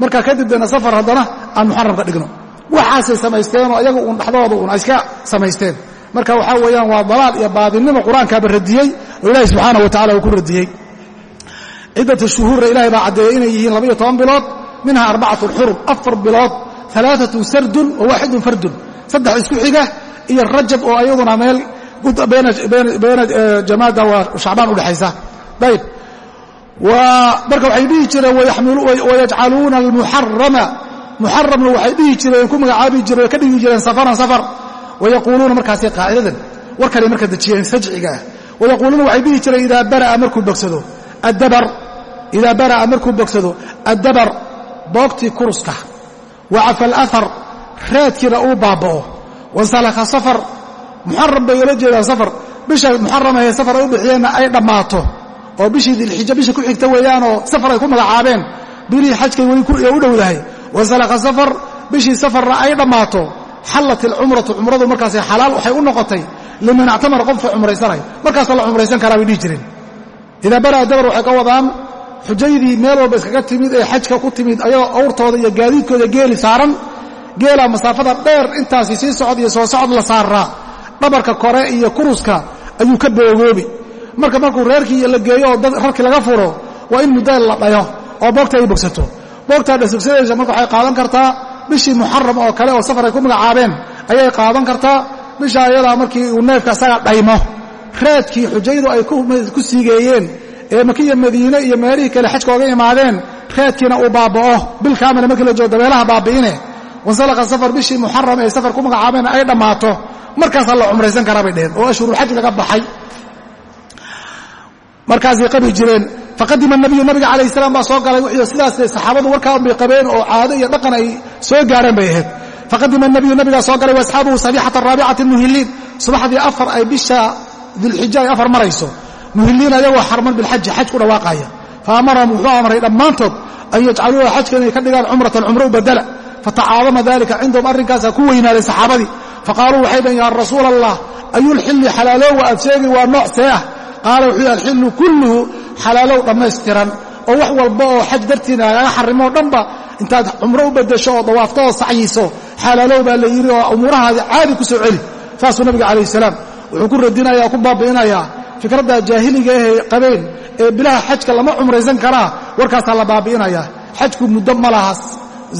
markaa kadib deena safar haddana aan muxaram ka dhigno. Waxaasay samaysteenoo ayaga uun dhexdooda uun iska samaysteen. Marka waxaa weeyaan waa dalaal iyo baadilnimo qur'aankaaba radiyey oo ilaahi subxaana wa tacala uu ku radiyey. Ciddata shuhuurna ilahay baa caddeeyey inay yihiin labaiyo toban bilood minha arbacatun xurum afar bilood alaaatun sardun wa waaxidun fardun. Saddex isku xiga iyo rajab oo ayaduna meel bayna jamaada waa shacbaan udhexaysa ayb marka waxay dhihi jireen wayajcaluuna almuxarama muxaramna waxay dhihi jireen ku magacaabi jireen ka dhigi jireen safaran safar. Wayaquuluuna markaasi qaacidadan warkanay marka dejiyeen sajciga. Ah wayaquuluuna waxay dhihi jireen idaa baraa markuu bogsado addabar. Idaa bara'a markuu bogsado addabar boogtii kuruska. Wacafa alahar raadkiina uu baaba'o. Wansalakha safar muxaram bay ula jeedaan safar. Bisha muxaram ahee safar ay u bixiyeenna ay dhammaato oo bishii dilxija bisha ku xigta weeyaanoo safar ay ku magacaabeen. Bilihii xajkay weli u dhowdahay. Wansalakha safar bishii safarna ay dhammaato. Xallat ilcumratu cumradu markaas xalaal waxay u noqotay. Liman actamara qofka cumraysanay. Markaasa la cumraysan karaa bay dhihi jireen. Idaa baraa dabar waxay ka wadaan xujaydii meel walba iskaga timid ee xajka ku timid ayagoo awrtooda iyo gaadiidkooda geeli saaran. Geelaa masaafada dheer intaasi sii socod iyo soo socod la saaraa dhabarka kore iyo kuruska ayuu ka boogoobi marka markuu reerkii la geeyo oo rarkii laga furo waa in muddo la dhayo oo boogta ay bogsato boogtaa dhasogsadaysa marka waxay qaadan kartaa bishii muxaram oo kale oo safar ay ku magacaabeen ayay qaadan kartaa bisha ayadaa markii uu neefka asaga dhaymo. Raadkii xujaydu ay ku siigeeyeen ee makiya madiine iyo meelihii kale xajka oga imaadeen raadkiina uu baaba'o. Bil kaamila markii la joogo dabeelaha baabi'ine. Wansalaqa safar bishii muxaram ee safar ku magacaabeen ay dhammaato. Markaasaa la cumraysan karaa bay dheheen oo ashhurulxaj laga baxay markaasay qabi jireen. Faqadima nabiyu nabiga calayh salaam baa soo galay wixii sidaas saxaabadu warkaa bay qabeen oo caado iyo dhaqan ay soo gaareen bay ahayd. Faqadima nabiyu nabigaa soo galay waasxaabuhu sabixata raabicati muhiliin subaxdii afar ay bisha dilxija afar marayso muhiliin ayagoo xarman bilxaji xaj ku dhawaaqaya. Fa wuxuu amray dhammaantood an yajcaluuha xajka inay ka dhigaan cumratan cumro badala. Fatacaadama dalika cindahum arrinkaasaa ku weynaaday saxaabadii. Faqaaluu waxay dhaheen yaa rasuula allah ayulxilli xalaaloowa aad sheegi waa nooc see ah qaala wuxuu yhi alxillu kulluhu xalaalow dhammaystiran. oo wax walba oo xaj dartiina lagaga xarimo dhanba intaad cumro u beddesho oo dawaafto oo sacyiso xalaalow baa la yidhi oo umuurahaadi caadi ku soo celi. Saasuu nabiga calayh salaam wuxuu ku radinayaa o ku baabi'inayaa fikradda jaahiliga ahay qabeen ee bilaha xajka lama cumraysan karaa warkaasaa la baabi'inayaa. Xajku muddo ma laha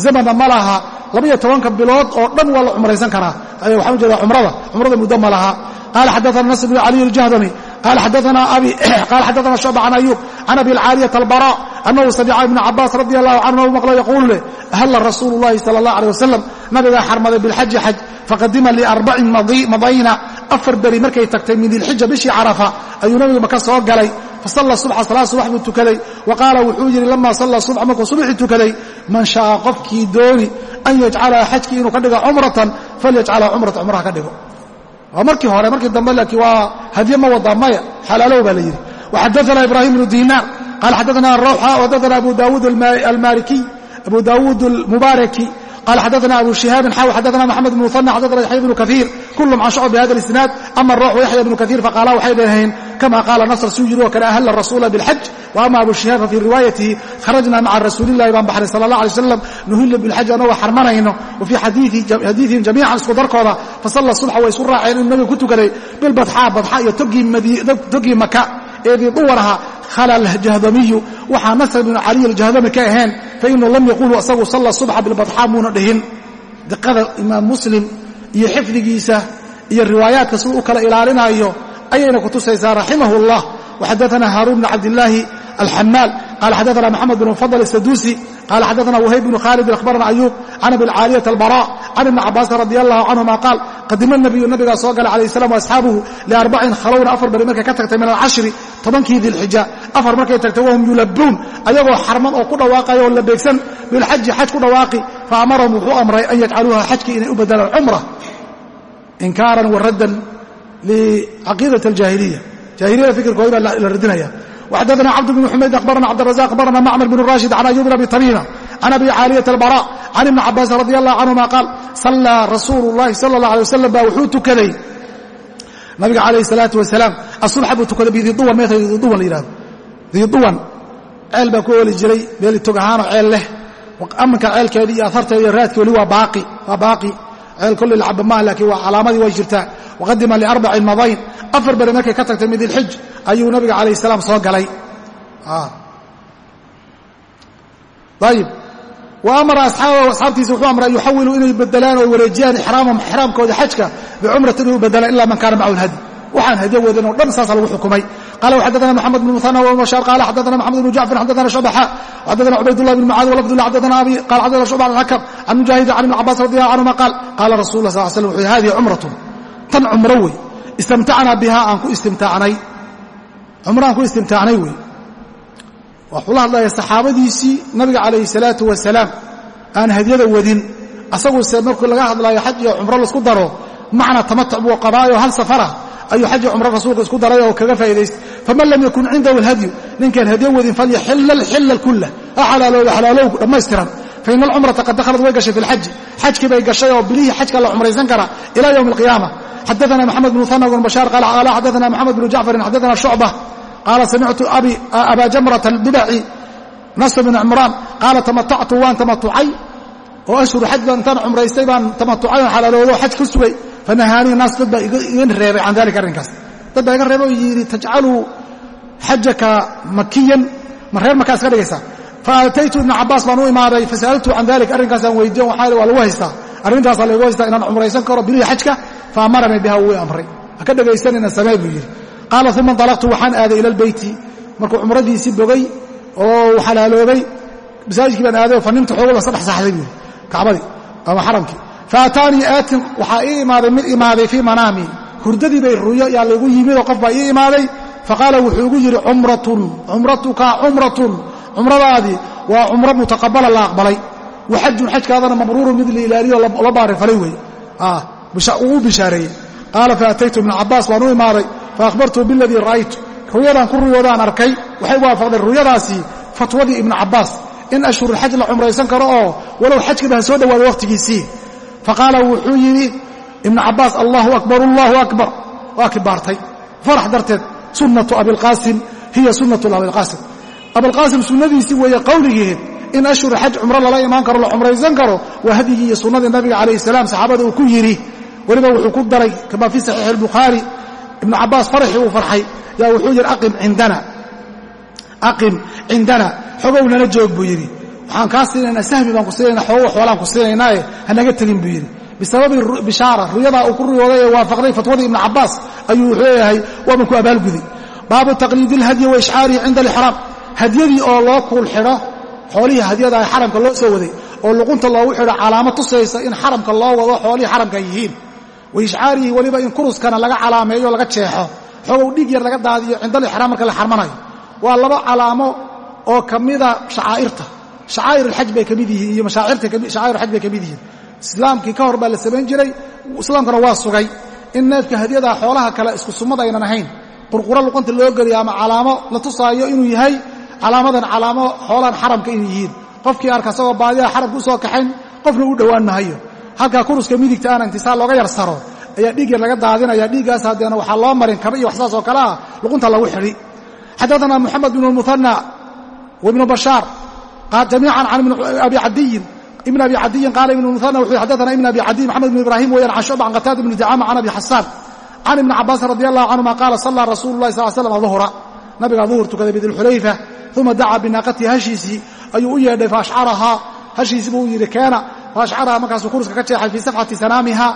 zamana ma laha labaiyo tobanka bilood oo dhan waa la cumraysan karaa. Waxaan u jeedaa cumrada. Cumrada muddo ma laha. Qala xadaana nasr bn caliy aljahdami. Qala xadaana abi [clears throat] qala xadaana shucba can ayub can abi alcaaliyata albara annahu samica ibna cabaas radi allahu canhu maqlo yaquulu leh ahalla rasuulu llahi sala allah aleh wasalam nabigaa xarmaday bilxaji xaj faqadima liarbacin madayna afar beri markay tagtay min dilxija bishii carafa. Ayuu nabigu maka soo galay. Fasalla subxa salaad subax buu tukaday. Wa qaala wuxuu yidhi lama salla subxa markuu subaxii tukaday man shaaa qofkii dooni an yajcalaha xajkii inuu ka dhigo cumratan falyajcalha cumrata cumraha ka dhigo. Waa markii hore markii dambe laakiin waa hadye ma wada maya xalaalow baa la yidhi. Waxadaana ibraahim bnu dinaar qaala xadaana rawxa xadaana abu daawuud almalikiy abu daawuud almubaaraki qala xadaana abu shihaabin xaw xadaana maxamed bn muana xadaana yaxya bnu kaiir kulum can shucb bihada isnaad ama rawaxu yaxya ibnu kaiir faqaala waxay dheheen kama qaala nasr suu yiri oo kale ahalla rasuula bilxaj wa ama abu shihaab fafii riwaayatihi kharajna maca rasuulillahi baan baxnay sala allah alay wasalam nuhila bilxaj annagoo xarmanayno wa fii xadiiihim jamiican isku darkooda fasalla subxa way isku raaceen inuu nabiga ku tukaday bilbatxaa badxa iyo togii maka ee diiduwanaha khala aljahdamiyu waxaa nasr binu caliy aljahdami ka ahayn fainahu lam yaqulu asagu salla subxa bilbadxaan muuna dhihin. Diqada imaam muslim iyo xifdigiisa iyo riwaayaadka siduu u kala ilaalinaayo ayayna kutusaysaa raximah اllah waxadaana haaruun bn cabdillaahi alxamaal qaala xadaana maxamed bn fadl asaduusi qaala xadaana wahayb bn khaalid akhbarana ayuub can abi lcaaliyat albara can ibni cabaasin radi allahu canhuma qaal qadima nabiyu nabigaa soo gala calayh salam waasxaabuhu liarbacin khalowna afar beri markay ka tagtay min alcashri tobankii dilxija afar markay tagtay wahum yulabuun ayagoo xarman oo ku dhawaaqaya oo la beegsan bilxaji xaj ku dhawaaqi. Fa amarahum wuxuu amray an yajcaluuha xajkii inay u bedelaan cumra inkaaran wa raddan licaqiidati aljaahiliya. Jaahiliyada fikirkooda la radinaya waxaddaana cabdu bn xumayd akhbarana cabdirazaaq akhbarana macmar bn rashid can ayuub bn abi tamiima can abi caaliyata albara can ibni cabaasin radi allah canhuma qaal sallaa rasuulu llahi sala allah alay wasalam baa wuxuu tukaday nabiga calayhi salaatu wasalaam asubxa buu tukaday bididuwan meesha diduwan la yihahdo diduwan ceel baa ku ooli jiray meel tog ahaanoo ceel leh ammanka ceelkeeda iyo aharteeda iyo raadka weli waa baaqi waa baaqi ceel kolley lacaba maaha laakiin waa calaamadii way jirtaa waqadima liarbacin madayn afar beri markay ka tagtay midilxij ayuu nabiga calayh salaam soo galay ayib wa amara asxaabahu asxaabtiisa wuxuu amray an yuxawilu inay bedelaan oo wareejiyaan iraamahum ixraamkooda xajka bicumrata inuu bedelaan ilaa man kaana macahu lhadi waxaan hadyo wadan oo dhan saasa lagu xukumay. Qala xadana mxamed bn muana wbashaar qala xadana maxamed bn jacfar xadana shubaxa xadana cubaydulah bn mucaad walafdullah xadana abi qala xadana shuba an xakam can mujaahid can ibn cabaas radi allahu canhuma qaal qaala rasul lah sal slam wuxuu hadihi cumratun tan cumro wey istamtacnaa biha aan ku istimtaacnay cumro aan ku istimtaacnay wey waxuu la hadlaya saxaabadiisii nabiga calayhi salaatu wasalaam aan hadyada wadin. Asaguse markuu laga hadlaayo xaj iyo cumro la isku daro macna tamatuc buu qabaayo hal safara ayuu xaji cumro rasuulka isku daray oo kaga faa'idaystay faman lam yakun cindahu alhadyu ninkaan hadyo wadin falyaxilla alxilla kulah ha xalaalooba xalaalow dhammaystiran. Faina alcumrata qad dakhalat way gashay fi lxaji xajkii bay gashay oo bilihii xajka la cumraysan karaa ila ywmi alqiyaama xadaana maxamed bn muhana bn bashaar qaala xadaana maxamed bn jacfarin xadaana shucba qaala samictu aba jamrata albidaci nasr bn cimraan qaala tamatactu waan tamatucay oo ashhuru xaj baan intaan cumraystay baan tamatucay oon xalaaloodo xaj ku sugay fanahaanii naas dad baa iga reebay can dalika arrinkaas dad baa iga reebay oo yidhi tajcaluu xajaka makiyan ma reer makaa iska dhigaysaa faataytu ibna cabaas baan u imaaday fasa'altu can dalik arrinkaasaan weydiiyo waxaa waa lagu haystaa arrintaasaa lagu haystaa inaan cumraysan karo bilihii xajka faamaranii biha wuu amray ha ka dhegaysanina samee buu yidhi qaala uma inطalaqtu waxaan aaday ila albeyti markuu cumradiisii bogay oo xalaaloobay masaajidkii baan aaday oo fanimta xoogaba saddex saaxday buu yidhi kacbadii ama xaramkii. Faataanii aatin waxaa ii imaaday mid imaaday fii manaami. Hurdadii bay ruyo yaa laygu yimid oo qof baa ii imaaday. Faqaala wuxuu igu yidhi cumratun cumratuka cumratun. Cumradaadii waa cumro mutaqabala la aqbalay. Wa xajkaadana mabruurun mid la ilaaliyo la baarifalay wey uu u bishaareeyey. Qaala faataytu ibna cabaas baan u imaaday faahbartuu biladii ra'aytu ru'yadaan ku ruyoodaan arkay. waxay waafaqday ru'yadaasii fatwadii ibnu cabaas. In ashhurulxaj la cumraysan karo oo walow xajkiba ha soo dhowaado wakhtigiisii faqaala wuxuu yidhi ibnu cabaas allahu akbar allahu akbar. Waa kibaartay. Farax darteed sunnatu abilqaasim hiya sunnatu abilqaasim abilqaasim sunnadiisii weeye qowligiiheed in ashhur xaj cumro lala imaan karo la cumraysan karo waa hadyigii iyo sunnadii nabiga calayh salaam saxaabada uu ku yidhi. Weliba wuxuu ku daray kama fii saxiixi albukhaari ibnu cabaas faraxii uu farxay. Yaa wuxuu yidhi aqim cindana xogow nala joog buu yidhi. Waxaan kaa siinaynaa sahmi baan ku siinaynaa xoogo xoolaan ku siinaynaaye hanaga tegin buu yidhi. Bisababi bishaara ruyadaa uu ku riyooday ee waafaqday fatwadii ibnu cabbaas ayuu wuxuu leeyahay waaban ku abaalguday baabu taqliidi ilhadyi wa ishcaarihi cinda alixraam hadyadii oo loo kuul xidho xoolihii hadyada xaramka loo soo waday oo luqunta loogu xidho calaamo tusaysa in xaramka loo wado xoolihii xaramka ay yihiin wa ishcaarihi weliba in kuruskana laga calaameeyo laga jeexo. Xoogow dhiig yar laga daadiyo cindalixraam marka la xarmanayo. Waa laba calaamo oo ka mida shacaa'irta. Shacaa'ir alxaj bay ka yihiin iyo mashaacirshaca'ir alxaj bay ka yihiin. Islaamkii ka hor baa la samayn jiray. Islaamkana waa sugay. In neefka hadyadaa xoolaha kale isku sumad aynan ahayn. Qurquro luqanta loo geliyo ama calaamo la tusaayo inuu yahay calaamadan calaamo xoolahan xaramka inay yihiin. Qofkii arka asagoo baadiyaha xaramka u kaxayn qofna u dhowaan mahayo halkaa kuruska midigta aanagti saa looga yar saro ayaa dhiig yar laga daadinaya dhiiggaas haddeena waxaa loo marin kaba iyo wax saas oo kale ah luqunta lagu xidhi. Xaddaana moxamed bn muana wibnu bashaar jamiican can abi cadiyin ibn abi cadiyin qaala ibn muana wuxuu xaddaana ibn abi cadiy maxamed bn ibraahim weeyaan can shucba can qataada dicama can abi xasaan can ibni cabaasin radi allahu canhuma qaala sallaa rasuulu llahi sal slam duhra nabigaa duhur tukaday bidilxulayfa uma dacaa binaaqatii hashiisii ayuu u yeedhay fa hashiisii buu yidhi keena faashcaraha markaasuu kuruska ka jeexay fii safxati sanaamiha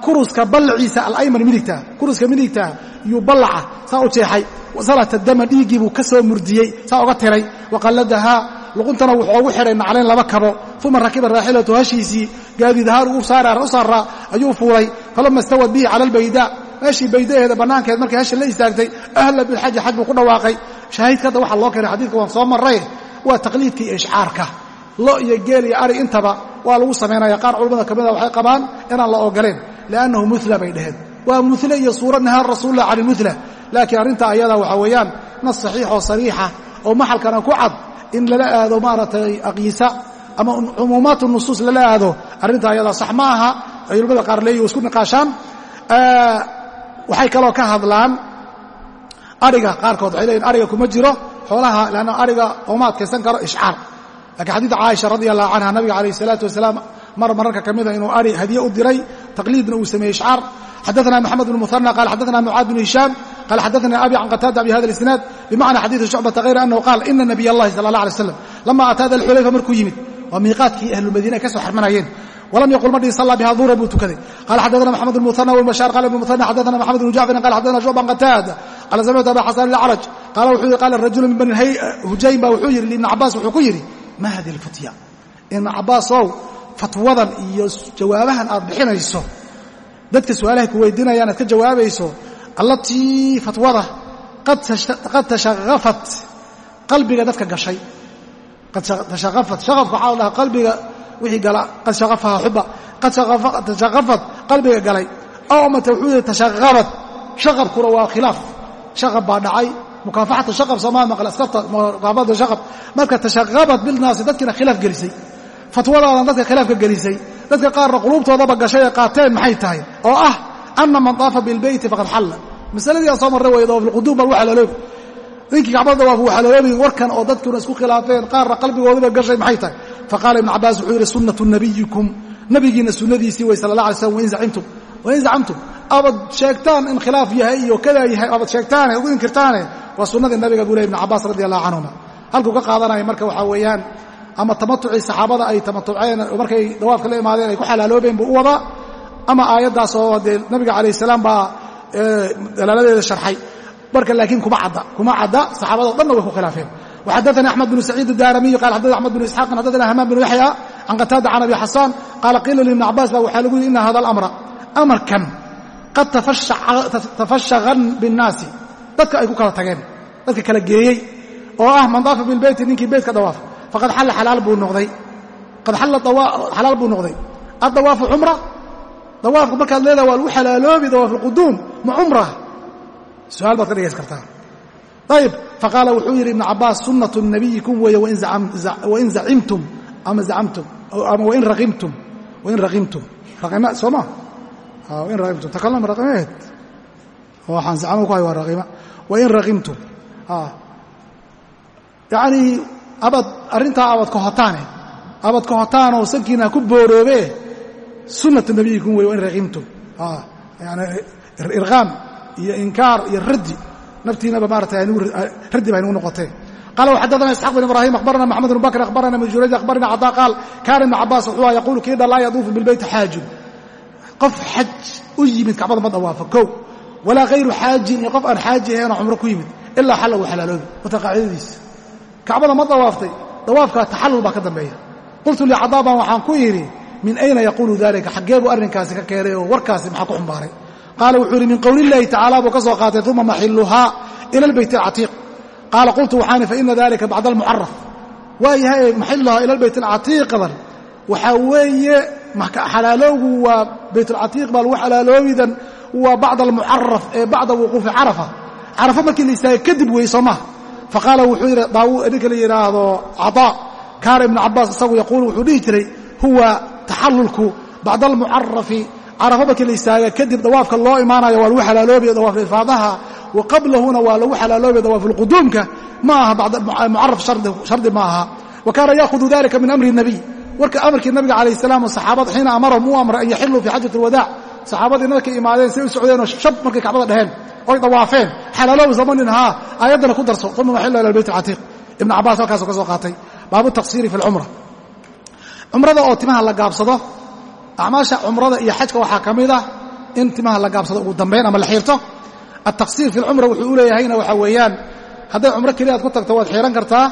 kuruska ballaciisa alayman midigta kuruska midigtaa yuu ballaca saa u jeexay salata dama dhiiggii buu ka soo murdiyey saa oga tiray waqalladahaa luquntana wuxuu ugu xidhay naclayn laba kabo uma rakiba raaxilatu hashiisii gaadiidahaan u saaraa ayuu fuulay falama istawad bihi cala albaydaa meeshii baydaheeda bannaankeed markay hasha la istaagtay ahla bilxaji xaj buu ku dhawaaqay shaahidka hadda waxaa loo keenay xadiidka waan soo marray waa taqliidka iyo ishcaarka lo iyo geel iyo ari intaba waa lagu samaynaya qaar culimmada ka mida waxay qabaan inaan la ogoleen liannahu mula bay dhaheen. Waa mule iyo suurad nahaan rasuullah can ilmula laakiin arrinta ayada waxaa weeyaan nas saxiix oo sariixa oo maxalkana ku cad in lala aado maaragtay aqiisa ama cumuumaat nusuus lala aado. Arrinta ayada sax ma aha ay culimmada qaar leeyihi isku niqaashaan. Waxay kaloo ka hadlaan ariga qaarkood waxay leeyihiin ariga kuma jiro xoolaha lanna ariga ooma adkaysan karo ishcaar lakiin xadiidka caaisha radi allahu canha nabiga calayh isalaatu wasalaam mar mararka ka mida inuu ari hadiye u diray taqliidna uu sameeyey ishcaar xadaثna mxamed bn muhanى qala xadaثna mucaad bn hishaam qala xadaثna abi can qataada bi hada اlisnaad bimacna xadiiثi shucbata hayra anahu qaal ina nabiy اllahi sala اllah alay slam lama ataada alxulayfa markuu yimid waa miiqaadkii ahlulmadiina ay ka soo xarmanayeen walam yaqul ma dhihin salla biha duhra buu tukaday qala xadaثna mxamed bn muhanى wbashaar qala ibn muhanى xadaثna mxamed bn jacfarin qala xadaثna shucba can qataada qala samictu aba xasan alacraj qala wuxuu yihi qala rajulu min bani hujayn ba wuxuu yidhi ibn cabaas wuxuu ku yidhi ma hadi اlfutya ibn cabaasow fatwadan iyo jawaabahan aad bixinayso dadka su'aalahay ku weydiinayaan aad ka jawaabayso allatii fatwada qad tashaqafat qalbiga dadka gashay. Qad tashaqafat shaqafka waxaa la dhahaa qalbiga wixii gala qad shaqafaha xuba qad tashaqafat qalbiga galay. Ow amate wuxuu yihi tashaqabat shaqabkuna waa khilaaf. Shaqab baa dhacay mukaafaxata shaqab soomaa maqle askarta mukaafata shaqab marka tashaqabat bilnaasi dadkiina khilaaf gelisay fatwadaadan dadka khilaafka gelisay dadka qaarna quluubtoodaba gashay ee qaateen maxay tahay oo ah ana man daafa bilbeyti faqad xalla masaladii soo marray way dawaafilquduum bal waa xalaaloobi ninkii kacbada dawaaf waa xalaaloobi warkan oo dadkuna isku khilaafeen qaarna qalbigoodiba gashay maxay tahay faqaala ibnu cabaas wuxuu yidhi sunnatu nabiyikum nabigiinna sunnadiisii way sala allah alay slam wain zacimtum abad sheegtaan in khilaaf yahay iyo kadaa yahay abad sheegtaane ugu inkirtaane waa sunnadii nabiga buu ley ibnu cabaas radi allahu canhuma halkuu ka qaadanaya marka waxaa weeyaan ama tamatucii saxaabada ay tamatuceen markay dawaafka la imaadeen ay ku xalaaloobeen buu u wadaa ama aayaddaas oo dee nabiga calayh salaam baa dalaaladeeda sharxay marka laakiin kuma cadda kuma cadda saxaabado dhanna way ku khilaafeen وxadثnي أحمد بن سعيid الdاrمي qال xadثna أحمد بن إسحاq xadثna hmام بن yaحyى can qتاadة can أbي xasاn qaala qiila لiبن cabاs ba waxaa lagu yihi ina hada الأمra amarkan qad tafashagan binnaasi. Dadka ay ku kala tageen dadka kala geeyey oo ah man daafa bilbeyti ninkii beytka dawaafa. Faqad xalla xalaal buu noqday. Qad xalla xalaal buu noqday. Addawaafu cumra. Dawaafku markaad leedaha waa lagu xalaaloobi dawaafuulquduum ma cumra? Su'aal baad ka dhegaysan kartaa. Ayib faqaala wuxuu yidhi ibnu cabbaas sunnatu nabiyi kun wain zacimtum ama zacamtum ama wain raqimtum wain raqimtum. Raqima soo maa in raimtum takallam raqime eh, ahayd waxaan sacamu ku hay waa raqiima wain raqimtum yacnii abad arrintaa abad kohotaane abad kohotaanoo sankiina ku booroobe sunnata nebiyikum wey wain raqimtum yani irqaam iyo inkaar iyo raddi. Naftiinaba maarata raddi ba aynugu noqotee qal xadana isxaq bn ibrahim abarana maxamed bn bakr abarana mjuraj abarana cada qaal kana ibn cabaas wuxuu yaqulu kii dhalaa yaduufu bilbeyti xaajin qof xaj u yimid kacbada ma dawaafo kow walaa hayru xaajin iyo qof aan xaaji ahaynoo cumro ku yimid ilaa xalla uu xalaaloobi. Wata qaacidadiisa kacbada ma dawaaftay dawaafkaa taxallul baa ka dambeeya. Qultu licadaaban waxaan ku idhi min ayna yaquulu dalika xaggee buu arrinkaasi ka keenay oo warkaasi maxaa ku xumbaaray qaala wuxuu yidhi min qowli illaahi tacaala buu ka soo qaatay uma maxiluhaa ila albeyt alcatiiq. Qaala qultu waxaani faina dalika bacda almucaraf waayahay maxiluhaa ila albeyt alcatiiqdan waxaa weeye xalaalowgu waa baytulcatiiq baa lagu xalaaloobidan waa bacda almucaraf ee bacda wuquufi carafa. Carafa markii la istaagay kadib weeye soo maha. Faqaala wuxuu yidhi daawu ninka la yidhaahdo cadaa kaana ibnu cabaas isagu yaquulu wuxuu dhihi jiray huwa taxallulku bacda almucarafi carafa markii la istaaga kadib dawaafka loo imaanayo waa lagu xalaaloobaya dawaaf ifaadaha wa qablahuna waa lagu xalaaloobaya dawaafulquduumka ma aha mucaraf shardi ma aha. Wa kaana yaahudu dalika min amri nabiy warka amarkii nabiga calayh salaam oo saxaabada xiina amarahum uu amray an yaxiluu fii xajat alwadaac saxaabadii markay imaadeen say u socdeenoo shab markay kacbada dheheen oy dawaafeen xalaaloobi samanin haa aayaddana ku darso. Uma maxilla ila albayt alcatiiq ibnu cabaas halkaasuu ka soo qaatay. Baabu taqsiiri fi alcumra cumrada oo timaha la gaabsado acmaasha cumrada iyo xajka waxaa ka mid ah in timaha la gaabsado ugu dambayn ama la xiirto. Altaqsiir fi lcumra wuxuu u leeyahayna waxaa weeyaan hadday cumro keliya ku tagto waad xiihan kartaa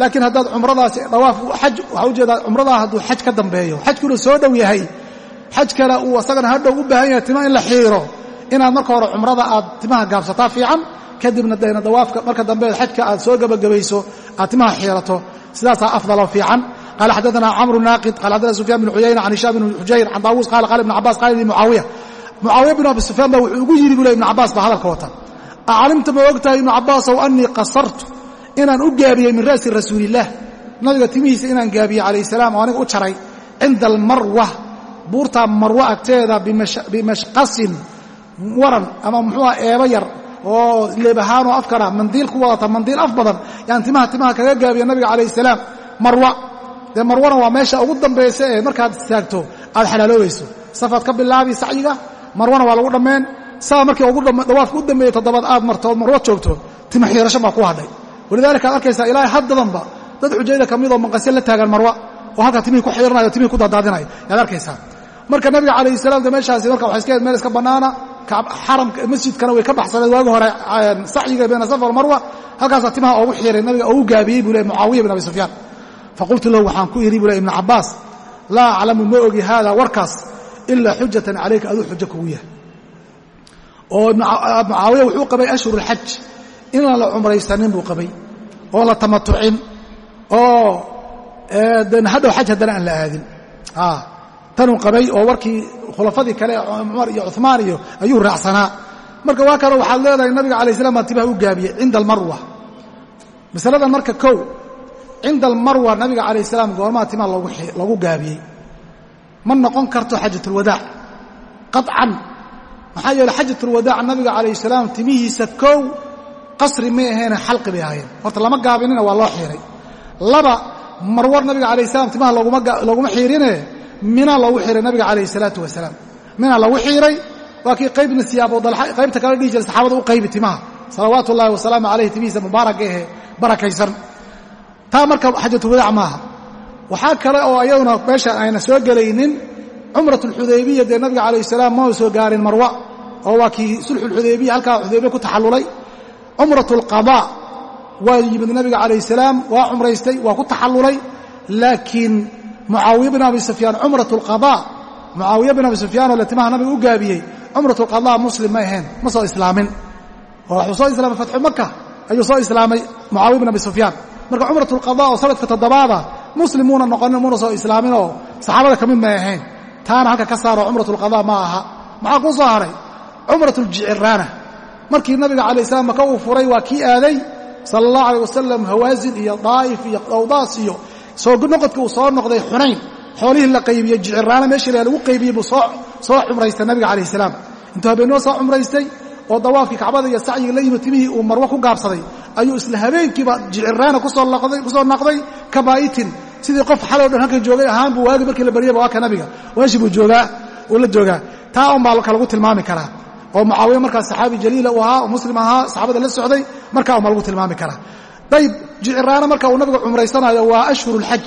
laakiin haddaad cumradaasi dhawaaf xaj waxaa u jeedaa cumradaa hadduu xaj ka dambeeyo. Xajkuna soo dhow yahay. Xajkana uu asagana hadhow u baahan yahay tima in la xiiro. Inaad marka hore cumrada aad timaha gaabsataa fiican kadibna dayna dawaafka marka dambe xajka aad soo gebagabayso aad timaha xiirato. Sidaasaa afdaloo fiican. Qala xadaana camru naaqid qala xadana sufyaan bn xuyayna can hishaam bn xujayr can daawuus qala qala ibn cabaas qala li mucaawiya. Mucaawiya bn abi sufyaan ba wuxuu ugu yidhi buu le ibn cabaas baa hadalka wata acalimta ma og tahay ibnu cabaasow anii qasartu inaan u gaabiyey min ra'si rasuulillaah nabiga timihiisa inaan gaabiyey calayh salaam oo aniga u jaray. Cinda almarwa buurtaa marwo agteeda bimashqasin. Waran ama muxuuha eeba yar oo leebahaanoo afkana mandiil ku wadata mandiil af badan. Yaan timaha timaha kaga gaabiya nabiga calayh salaam. Marwa. Dee marwana waa meesha ugu dambaysa ee markaad istaagto aad xalaaloobayso safaad ka bilaabi sacyiga marwana waa lagu dhammeen. Saa markii dawaafka u dambeeyey toddobaad aad marto ood marwo joogto tima xiirasho baa ku hadhay walidaalika ad arkaysaa ilaahay haddadanba dad xujayda ka midoo manqasya la taagan marwa oo halkaa timihii ku xiiranayo timihii ku daadaadinayo yaad arkaysaa. Marka nabiga calayh salaam de meeshaasi marka waxay iska ahed meel iska bannaana xaramka masjidkana way ka baxsadeen waagi hore sacyiga bayna safa walmarwa halkaasaa timaha oogu xiiray nabiga oogu gaabiyey buu le mucaawiya bin abi sufyaan. Faqultu lahu waxaan ku idhi buu le ibnu cabbaas laa aclamu ma ogi haada warkaas ilaa xujatan calayka aduu xujo kugu yahay. Oo mucaawiya wuxuu qabay ashhur alxaj inaan la cumraysanin buu qabay oo la tamatucin oo hadhow xaj haddana aan la aadin. Tanuu qabay oo warkii khulafadii kale cumar iyo cumaan iyo ayuu raacsanaa. Marka waa kale waxaad leedahay nabiga alay slam baa timaha u gaabiyey cinda almarwa. Masaladan marka kow cinda almarwa nabiga calayh salaam goormaha timaha lagu gaabiyey. Ma noqon karto xajatulwadaac. Qaطcan maxaa yeele xajatulwadaac nabiga calayh salaam timihiisa kow qasri may aheene xalqi bay ahaayeen. Horta lama gaabinina waa loo xiiray laba marwar nabiga calayh salaam timaha looguma xiirine mina loogu xiiray nabiga calayh salaatu wasalaam. Mina lagu xiiray waa kii qaybna siyaabo qaybta kala dhihi jiray saxaabada u qaybi timaha. Salawaatu ullahi wasalaamu calayh timihiisa mubaaraka ehe barakaysan taa marka xajatulwadaac maaha waxaa kale oo iyaduna meesha ayna soo gelaynin cumratulxudaybiya dee nabiga calayh salaam ma soo gaarin marwa oo waa kii sulxulxudaybiya halkaa xudaybiya ku taxallulay cumratulqadaa waa yimid nabiga calayh salaam waa cumraystay waa ku taxallulay. Laakiin mucaawiya bin abi sufyaan cumratulqadaa mucaawiya bin abi sufyaan oo le timaha nabiga u gaabiyey cumratulqadaa muslim ma ahayn ma soo islaamin. Oo waxuu soo islaamay fatxu maka ayuu soo islaamay mucaawiya bin abi sufyaan. Marka cumratulqadaa oo sanadka toddobaada muslim muuna noqonin muuna soo islaamin oo saxaabada ka mid may ahayn. Taana halka ka saaro cumratulqadaa ma aha. Maxaa kuu soo haray? Cumratuljiciraana markii nabiga calayh salaam maka uu furay waa kii aaday sala allahu alay wasalam hawaasin iyo daa'if iyo dawdaas iyo soo noqodkii uu soo noqday xunayn. Xoolihii la qaybiyey jiciraana meeshii lagu qaybiyey buu soo cumraystay nabiga calayh salaam. Intuu habeenimo soo cumraystay oo dawaafkii kacbada iyo sacyiga la yimid timihii uu marwo ku gaabsaday ayuu isla habeenkiiba jiciraana ku soo naqday kabaa'itin. Sidii qof xaloo dhan halka joogay ahaan buu waagi markii la baryayba waa ka nabiga. Meeshii buu joogaa uu la joogaa. Taa un baa ka tilmaami karaa oo mucaawiya markaas saxaabi jaliila uu ahaa oo muslim ahaa saxaabada la socday markaa unbaa lagu tilmaami karaa dayb jiciraana marka uu nabiga cumraysanayo waa ashhuru lxaj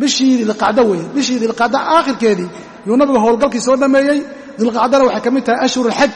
bishii dilqacdo weeye bishii dilqacdo aakhirkeedii yuu nabiga howlgalkii soo dhammeeyey dilqacdana waxay ka mid tahay ashhur alxaj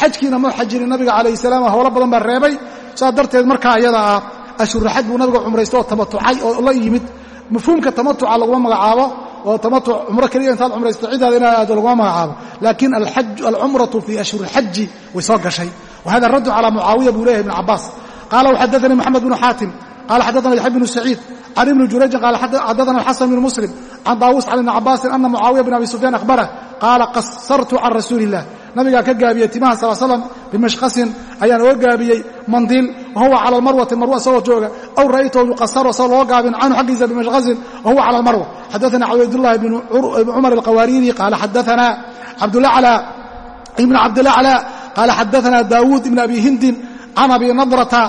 xajkiina ma xajirin nabiga calayh salaam howlo badan baa reebay. Saas darteed markaa iyada ah ashhurulxaj buu nabiga cumraysta oo tamatucay oo la yimid. Mafhuumka tamatuca laguma magacaabo oo tamatuc cumro keliya intaad cumraysto cidaada inaad aado laguma magacaabo. Laakiin alcumratu fii ashhuri alxaji way soo gashay. Wahada raddu calaa mucaawiya buu leeyahay ibn cabaas qaala waxadaanii moxamed bnu xaatim qala xadana yaxya bnu saciid. Can ibni jurayjin qala xadana alxasan bn muslim. Can daawuus can ibni cabaasin ana mucaawiya bn abi sufyaan akhbarah qaala qasartu can rasuuli illah nabigaa ka gaabiyey timaha sal slam bimashkasin ayaan oga gaabiyey mandiil wahuwa cala almarwati marwa isagoo jooga. Aw ra'aytahu yuqasaru isagoo looga gaabin canhu xaggiisa bimashkasin wahuwa cala almarwa. Xadaana cabdulahi bn cumar alqawaariiri qaala xadaana ibn cabdilacla qaala xadaana daawuud ibn abi hindin can abi nadrata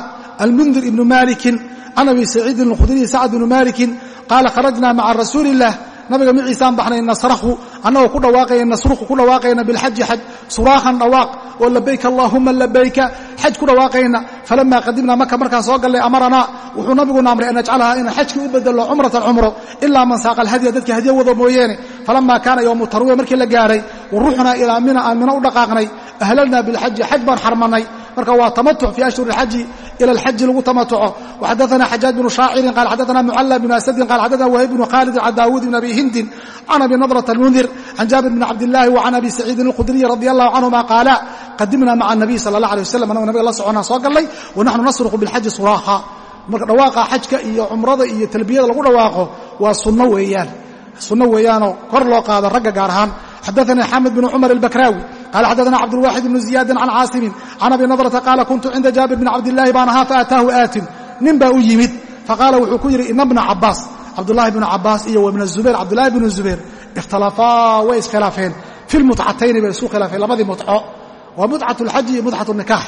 almundir ibni malikin can abi saciidin alkhudriyi sacd bni malikin qaala kharajna maca rasuuli illah nabiga miciisaan baxnay nasrahu annagoo ku dhawaaqaya nasruhu ku dhawaaqayna bilxaji xaj suraakhan dhawaaq oo labayka allaahuma labayka xaj ku dhawaaqayna. Falamaa qadimnaa maka markaan soo gallay amaranaa wuxuu nabiguna amray an najcalaha inaan xajkii u bedelo cumratan cumro ilaa man saaqa alhadya dadka hadya wado mooyeene. Falamaa kaana yowmu tarwiya markii la gaaray wa ruxnaa ilaa mina aan mina u dhaqaaqnay ahlalnaa bilxaji xaj baan xarmannay. Marka waa tamatuc fii ashhuri alxaji ila alxaji lagu tamatuco waxadaana xajaaj bnu shaacirin qala xadaana mucalla bnu asadin qala xadaana wahayb bnu khaalidin can daawuud bn abi hindin can abi nadrata almundir can jaabir bn cabdillaahi wa can abi saciidin alkhudriyi radi allahu canhuma qaala qadimna maca anabiy sala allah alay wasalam annago nabiga la soconaan soo gallay wa naxnu nasruqu bilxaji suraaha marka dhawaaqa xajka iyo cumrada iyo talbiyada lagu dhawaaqo waa sunno weeyaan sunno weeyaanoo kor loo qaado ragga gaar ahaan xadaana xamed bn cumar albakraawi qala xadana cabdulwaxid bnu ziyaadin can caasimin can abi nadrata qaala kuntu cinda jaabir bn cabdillaahi baan ahaa faataahu aatin nin baa u yimid faqaala wuxuu ku yidhi ina bna cabaas cabdulahi bnu cabaas iyo wabna zubayr cabdulahi bnu zubayr ikhtalafaa way iskhilaafeen fi lmutcatayni bay isku khilaafeen labadii mutco waa mutcat lxaji iyo mutcat nikaax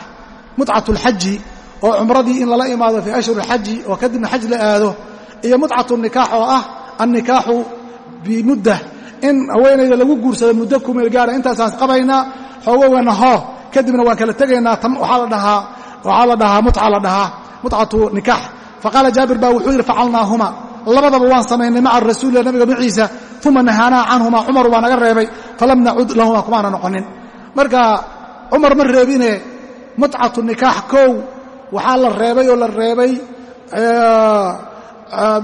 mutcat lxaji oo cumradii in lala imaado fii ashhur xaji oo kadibna xaj la aado iyo mutcat nikaax oo ah annikaaxu bimudda in haweenayda lagu guursado muddo kumeel gaara intaasaan qabaynaa xoogowgana hoo kadibna waan kala tegaynaa waxaa la dhahaa waxaa la dhahaa mutcatu nikaax. Faqaala jaabir baa wuxuu yidhi facalnaahuma. Labadaba waan samaynay maca rasuulilah nabiga maciisa uma nahaanaa canhuma cumar waa naga reebay falam nacud lahuma kumaana noqonin. Marka cumar ma reebine mutcatu nikaax kow waxaa la reebay oo la reebay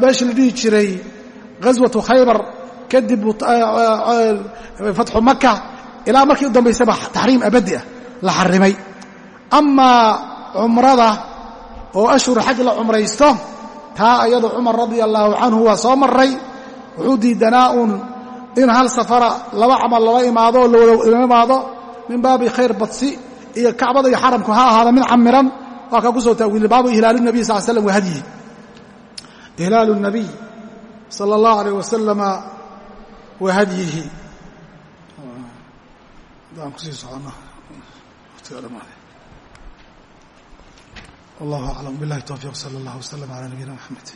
meeshii la dhihi jiray ghaswatu khaybar kadib fatxu maka ilaa markii u dambaysaba taxriim abadi ah la xarimay. Amaa cumrada oo ashhur xaj la cumraysto taa ayadu cumar radia allaahu canhu waa soo maray wuxuu diidanaa uun in hal safara laba camal laba imaado oo lawada imaado min baabi khayr badsi iyo kacbada iyo xaramku ha ahaada mid camiran waa kaa ku soo taawiilay baabu ihlaalu nabiy sal slam wa hadyihi. Ihlaalu nabiy sala allahu alayh wasalama wa hadyihi. Adaan ku sii socono watiga dhamaaday wallahu aclam. Billahi towfiiq sala allah wasalam ala nabiyina maxamed